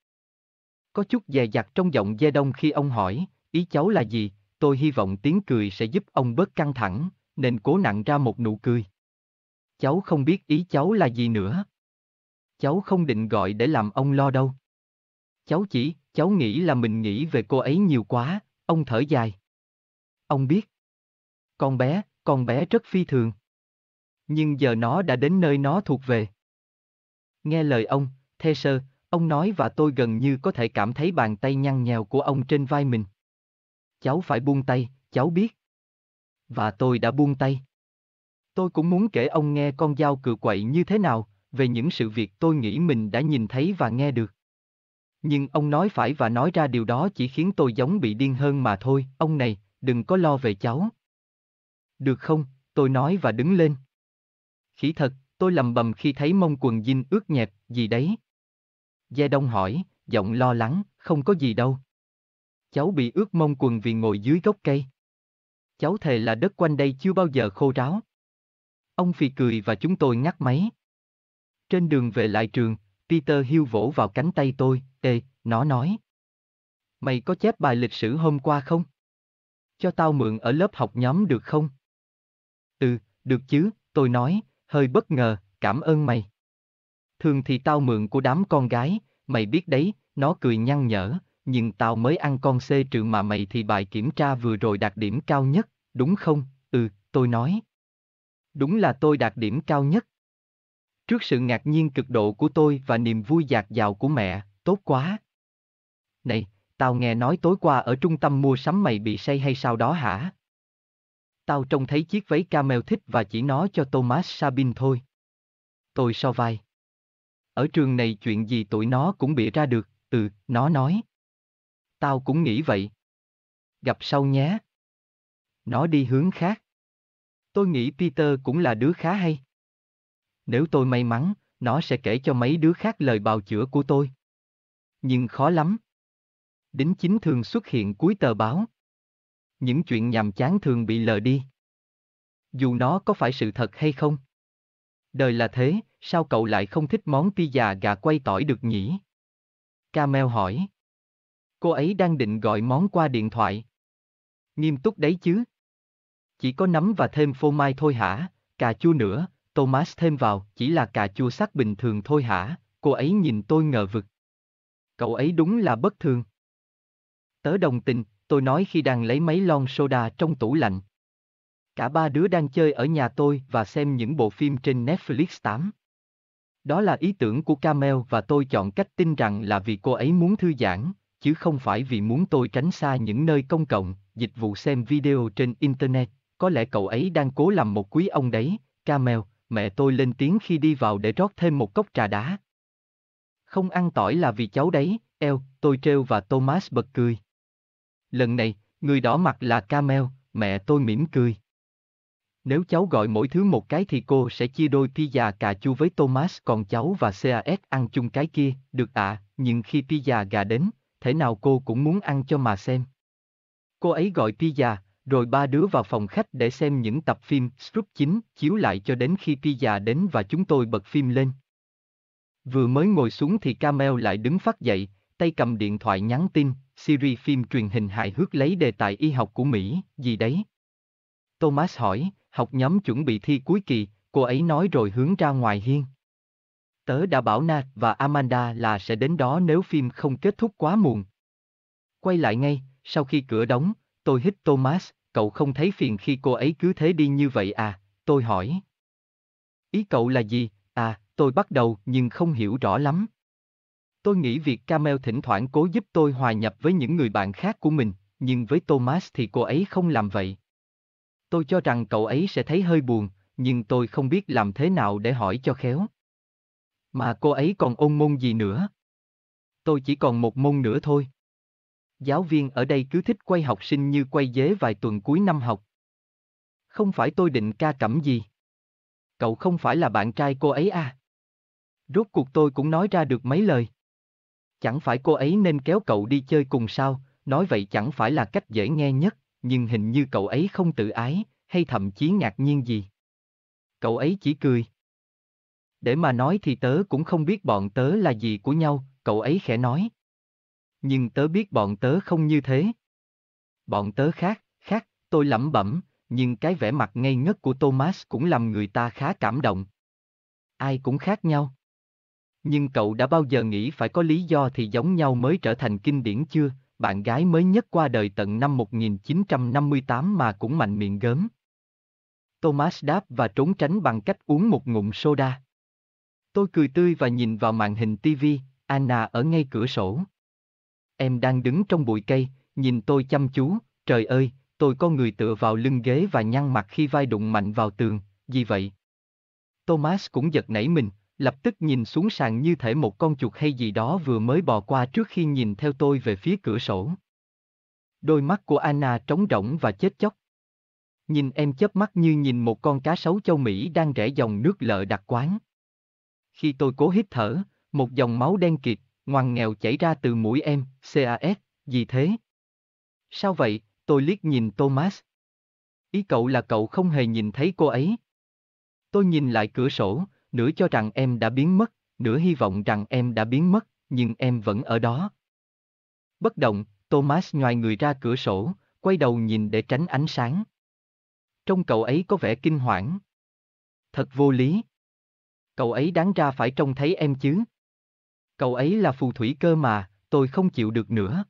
Có chút dè dặt trong giọng Dê Đông khi ông hỏi, ý cháu là gì, tôi hy vọng tiếng cười sẽ giúp ông bớt căng thẳng, nên cố nặng ra một nụ cười. Cháu không biết ý cháu là gì nữa. Cháu không định gọi để làm ông lo đâu. Cháu chỉ, cháu nghĩ là mình nghĩ về cô ấy nhiều quá, ông thở dài. Ông biết. Con bé, con bé rất phi thường. Nhưng giờ nó đã đến nơi nó thuộc về. Nghe lời ông, thê sơ, ông nói và tôi gần như có thể cảm thấy bàn tay nhăn nhèo của ông trên vai mình. Cháu phải buông tay, cháu biết. Và tôi đã buông tay. Tôi cũng muốn kể ông nghe con dao cự quậy như thế nào, về những sự việc tôi nghĩ mình đã nhìn thấy và nghe được. Nhưng ông nói phải và nói ra điều đó chỉ khiến tôi giống bị điên hơn mà thôi, ông này, đừng có lo về cháu. Được không, tôi nói và đứng lên. Khỉ thật, tôi lầm bầm khi thấy mông quần dinh ướt nhẹp, gì đấy? Gia Đông hỏi, giọng lo lắng, không có gì đâu. Cháu bị ướt mông quần vì ngồi dưới gốc cây. Cháu thề là đất quanh đây chưa bao giờ khô ráo. Ông phì cười và chúng tôi ngắt máy. Trên đường về lại trường, Peter hiu vỗ vào cánh tay tôi, ê, nó nói. Mày có chép bài lịch sử hôm qua không? Cho tao mượn ở lớp học nhóm được không? Ừ, được chứ, tôi nói, hơi bất ngờ, cảm ơn mày. Thường thì tao mượn của đám con gái, mày biết đấy, nó cười nhăn nhở, nhưng tao mới ăn con C trừ mà mày thì bài kiểm tra vừa rồi đạt điểm cao nhất, đúng không? Ừ, tôi nói. Đúng là tôi đạt điểm cao nhất. Trước sự ngạc nhiên cực độ của tôi và niềm vui dạt dào của mẹ, tốt quá. Này, tao nghe nói tối qua ở trung tâm mua sắm mày bị say hay sao đó hả? Tao trông thấy chiếc váy camel thích và chỉ nó cho Thomas Sabin thôi. Tôi so vai. Ở trường này chuyện gì tụi nó cũng bịa ra được, ừ, nó nói. Tao cũng nghĩ vậy. Gặp sau nhé. Nó đi hướng khác. Tôi nghĩ Peter cũng là đứa khá hay. Nếu tôi may mắn, nó sẽ kể cho mấy đứa khác lời bào chữa của tôi. Nhưng khó lắm. Đính chính thường xuất hiện cuối tờ báo. Những chuyện nhàm chán thường bị lờ đi. Dù nó có phải sự thật hay không. Đời là thế, sao cậu lại không thích món pizza gà quay tỏi được nhỉ? Camel hỏi. Cô ấy đang định gọi món qua điện thoại. Nghiêm túc đấy chứ. Chỉ có nấm và thêm phô mai thôi hả, cà chua nữa, Thomas thêm vào, chỉ là cà chua sắc bình thường thôi hả, cô ấy nhìn tôi ngờ vực. Cậu ấy đúng là bất thường. Tớ đồng tình, tôi nói khi đang lấy mấy lon soda trong tủ lạnh. Cả ba đứa đang chơi ở nhà tôi và xem những bộ phim trên Netflix 8. Đó là ý tưởng của Camel và tôi chọn cách tin rằng là vì cô ấy muốn thư giãn, chứ không phải vì muốn tôi tránh xa những nơi công cộng, dịch vụ xem video trên Internet. Có lẽ cậu ấy đang cố làm một quý ông đấy, Camel, mẹ tôi lên tiếng khi đi vào để rót thêm một cốc trà đá. Không ăn tỏi là vì cháu đấy, eo, tôi trêu và Thomas bật cười. Lần này, người đỏ mặt là Camel, mẹ tôi mỉm cười. Nếu cháu gọi mỗi thứ một cái thì cô sẽ chia đôi pizza cà chua với Thomas còn cháu và CAS ăn chung cái kia, được ạ, à, nhưng khi pizza gà đến, thế nào cô cũng muốn ăn cho mà xem. Cô ấy gọi pizza, rồi ba đứa vào phòng khách để xem những tập phim Scrub 9 chiếu lại cho đến khi pizza đến và chúng tôi bật phim lên. Vừa mới ngồi xuống thì Camel lại đứng phát dậy, tay cầm điện thoại nhắn tin, Siri phim truyền hình hài hước lấy đề tài y học của Mỹ, gì đấy? Thomas hỏi, học nhóm chuẩn bị thi cuối kỳ, cô ấy nói rồi hướng ra ngoài hiên. Tớ đã bảo Nat và Amanda là sẽ đến đó nếu phim không kết thúc quá muộn. Quay lại ngay, sau khi cửa đóng, tôi hít Thomas, cậu không thấy phiền khi cô ấy cứ thế đi như vậy à, tôi hỏi. Ý cậu là gì, à, tôi bắt đầu nhưng không hiểu rõ lắm. Tôi nghĩ việc Camel thỉnh thoảng cố giúp tôi hòa nhập với những người bạn khác của mình, nhưng với Thomas thì cô ấy không làm vậy. Tôi cho rằng cậu ấy sẽ thấy hơi buồn, nhưng tôi không biết làm thế nào để hỏi cho khéo. Mà cô ấy còn ôn môn gì nữa? Tôi chỉ còn một môn nữa thôi. Giáo viên ở đây cứ thích quay học sinh như quay dế vài tuần cuối năm học. Không phải tôi định ca cẩm gì. Cậu không phải là bạn trai cô ấy à? Rốt cuộc tôi cũng nói ra được mấy lời. Chẳng phải cô ấy nên kéo cậu đi chơi cùng sao, nói vậy chẳng phải là cách dễ nghe nhất, nhưng hình như cậu ấy không tự ái, hay thậm chí ngạc nhiên gì. Cậu ấy chỉ cười. Để mà nói thì tớ cũng không biết bọn tớ là gì của nhau, cậu ấy khẽ nói. Nhưng tớ biết bọn tớ không như thế. Bọn tớ khác, khác, tôi lẩm bẩm, nhưng cái vẻ mặt ngây ngất của Thomas cũng làm người ta khá cảm động. Ai cũng khác nhau. Nhưng cậu đã bao giờ nghĩ phải có lý do thì giống nhau mới trở thành kinh điển chưa, bạn gái mới nhất qua đời tận năm 1958 mà cũng mạnh miệng gớm. Thomas đáp và trốn tránh bằng cách uống một ngụm soda. Tôi cười tươi và nhìn vào màn hình TV, Anna ở ngay cửa sổ. Em đang đứng trong bụi cây, nhìn tôi chăm chú, trời ơi, tôi có người tựa vào lưng ghế và nhăn mặt khi vai đụng mạnh vào tường, gì vậy? Thomas cũng giật nảy mình, lập tức nhìn xuống sàn như thể một con chuột hay gì đó vừa mới bò qua trước khi nhìn theo tôi về phía cửa sổ. Đôi mắt của Anna trống rỗng và chết chóc. Nhìn em chớp mắt như nhìn một con cá sấu châu Mỹ đang rẽ dòng nước lợ đặc quán. Khi tôi cố hít thở, một dòng máu đen kịt, ngoằn nghèo chảy ra từ mũi em, CAS, gì thế? Sao vậy? Tôi liếc nhìn Thomas. Ý cậu là cậu không hề nhìn thấy cô ấy. Tôi nhìn lại cửa sổ, nửa cho rằng em đã biến mất, nửa hy vọng rằng em đã biến mất, nhưng em vẫn ở đó. Bất động, Thomas ngoài người ra cửa sổ, quay đầu nhìn để tránh ánh sáng. Trong cậu ấy có vẻ kinh hoảng. Thật vô lý. Cậu ấy đáng ra phải trông thấy em chứ. Cậu ấy là phù thủy cơ mà, tôi không chịu được nữa.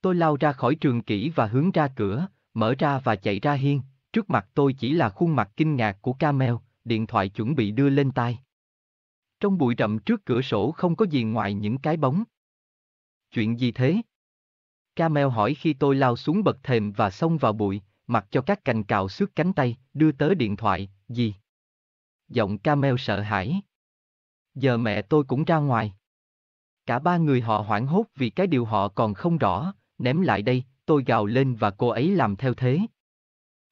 Tôi lao ra khỏi trường kỹ và hướng ra cửa, mở ra và chạy ra hiên, trước mặt tôi chỉ là khuôn mặt kinh ngạc của Camel, điện thoại chuẩn bị đưa lên tai. Trong bụi rậm trước cửa sổ không có gì ngoài những cái bóng. Chuyện gì thế? Camel hỏi khi tôi lao xuống bậc thềm và xông vào bụi, mặc cho các cành cào xước cánh tay, đưa tới điện thoại, gì? Giọng Camel sợ hãi. Giờ mẹ tôi cũng ra ngoài. Cả ba người họ hoảng hốt vì cái điều họ còn không rõ, ném lại đây, tôi gào lên và cô ấy làm theo thế.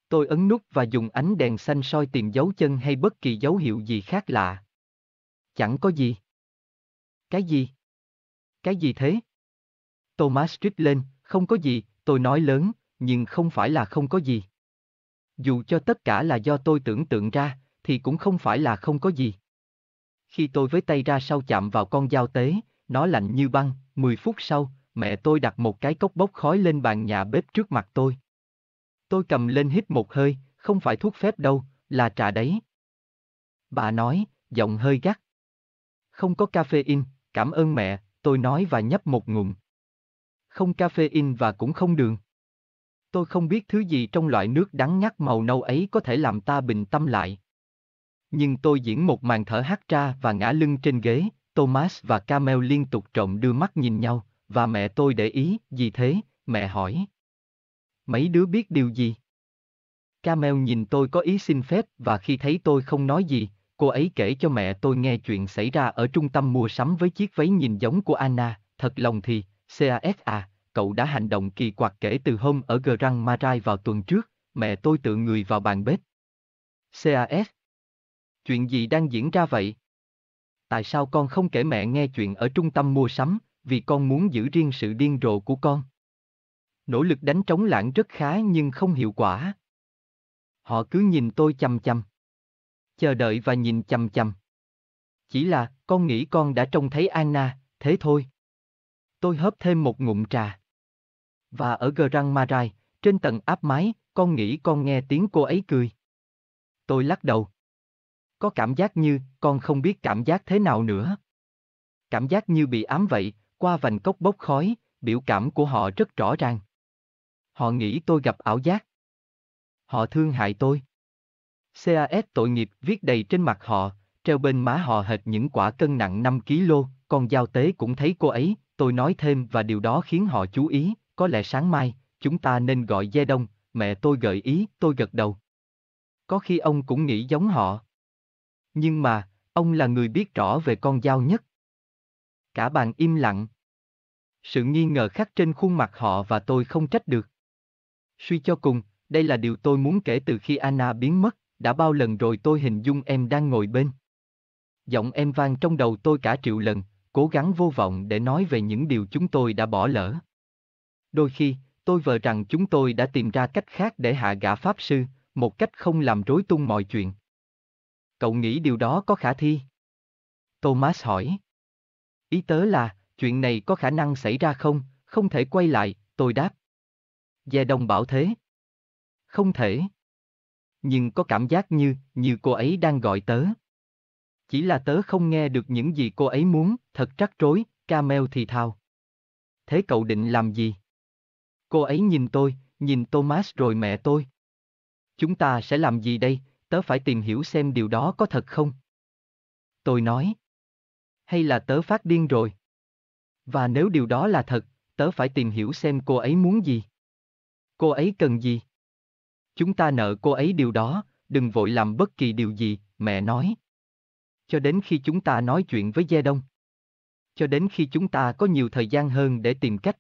Tôi ấn nút và dùng ánh đèn xanh soi tìm dấu chân hay bất kỳ dấu hiệu gì khác lạ. Chẳng có gì. Cái gì? Cái gì thế? Thomas trích lên, không có gì, tôi nói lớn, nhưng không phải là không có gì. Dù cho tất cả là do tôi tưởng tượng ra, thì cũng không phải là không có gì. Khi tôi với tay ra sau chạm vào con dao tế, nó lạnh như băng, 10 phút sau, mẹ tôi đặt một cái cốc bốc khói lên bàn nhà bếp trước mặt tôi. Tôi cầm lên hít một hơi, không phải thuốc phép đâu, là trà đấy. Bà nói, giọng hơi gắt. Không có caffeine, cảm ơn mẹ, tôi nói và nhấp một ngụm. Không caffeine và cũng không đường. Tôi không biết thứ gì trong loại nước đắng ngắt màu nâu ấy có thể làm ta bình tâm lại. Nhưng tôi diễn một màn thở hắt ra và ngã lưng trên ghế, Thomas và Camel liên tục trộm đưa mắt nhìn nhau, và mẹ tôi để ý, gì thế, mẹ hỏi. Mấy đứa biết điều gì? Camel nhìn tôi có ý xin phép và khi thấy tôi không nói gì, cô ấy kể cho mẹ tôi nghe chuyện xảy ra ở trung tâm mua sắm với chiếc váy nhìn giống của Anna, thật lòng thì, CAS à, cậu đã hành động kỳ quặc kể từ hôm ở Grand Marais vào tuần trước, mẹ tôi tự người vào bàn bếp. CAS Chuyện gì đang diễn ra vậy? Tại sao con không kể mẹ nghe chuyện ở trung tâm mua sắm, vì con muốn giữ riêng sự điên rồ của con? Nỗ lực đánh trống lãng rất khá nhưng không hiệu quả. Họ cứ nhìn tôi chăm chăm. Chờ đợi và nhìn chăm chăm. Chỉ là, con nghĩ con đã trông thấy Anna, thế thôi. Tôi hớp thêm một ngụm trà. Và ở Grand Marai, trên tầng áp mái, con nghĩ con nghe tiếng cô ấy cười. Tôi lắc đầu. Có cảm giác như, con không biết cảm giác thế nào nữa. Cảm giác như bị ám vậy, qua vành cốc bốc khói, biểu cảm của họ rất rõ ràng. Họ nghĩ tôi gặp ảo giác. Họ thương hại tôi. CAS tội nghiệp viết đầy trên mặt họ, treo bên má họ hệt những quả cân nặng 5 kg, con giao tế cũng thấy cô ấy, tôi nói thêm và điều đó khiến họ chú ý, có lẽ sáng mai, chúng ta nên gọi Gia Đông, mẹ tôi gợi ý, tôi gật đầu. Có khi ông cũng nghĩ giống họ. Nhưng mà, ông là người biết rõ về con dao nhất. Cả bàn im lặng. Sự nghi ngờ khắc trên khuôn mặt họ và tôi không trách được. Suy cho cùng, đây là điều tôi muốn kể từ khi Anna biến mất, đã bao lần rồi tôi hình dung em đang ngồi bên. Giọng em vang trong đầu tôi cả triệu lần, cố gắng vô vọng để nói về những điều chúng tôi đã bỏ lỡ. Đôi khi, tôi vờ rằng chúng tôi đã tìm ra cách khác để hạ gã Pháp Sư, một cách không làm rối tung mọi chuyện. Cậu nghĩ điều đó có khả thi? Thomas hỏi. Ý tớ là, chuyện này có khả năng xảy ra không, không thể quay lại, tôi đáp. Gia Đông bảo thế. Không thể. Nhưng có cảm giác như, như cô ấy đang gọi tớ. Chỉ là tớ không nghe được những gì cô ấy muốn, thật trắc rối, Camel thì thào. Thế cậu định làm gì? Cô ấy nhìn tôi, nhìn Thomas rồi mẹ tôi. Chúng ta sẽ làm gì đây, tớ phải tìm hiểu xem điều đó có thật không? Tôi nói. Hay là tớ phát điên rồi? Và nếu điều đó là thật, tớ phải tìm hiểu xem cô ấy muốn gì. Cô ấy cần gì? Chúng ta nợ cô ấy điều đó, đừng vội làm bất kỳ điều gì, mẹ nói. Cho đến khi chúng ta nói chuyện với Gia Đông. Cho đến khi chúng ta có nhiều thời gian hơn để tìm cách.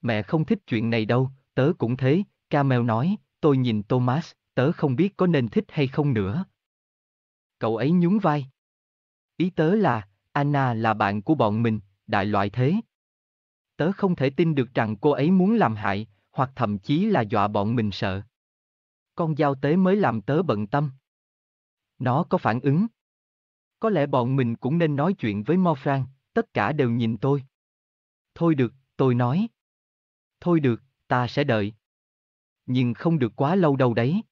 Mẹ không thích chuyện này đâu, tớ cũng thế, Camel nói, tôi nhìn Thomas, tớ không biết có nên thích hay không nữa. Cậu ấy nhún vai. Ý tớ là, Anna là bạn của bọn mình, đại loại thế. Tớ không thể tin được rằng cô ấy muốn làm hại, hoặc thậm chí là dọa bọn mình sợ. Con giao tế mới làm tớ bận tâm. Nó có phản ứng. Có lẽ bọn mình cũng nên nói chuyện với Morfran, tất cả đều nhìn tôi. Thôi được, tôi nói. Thôi được, ta sẽ đợi. Nhưng không được quá lâu đâu đấy.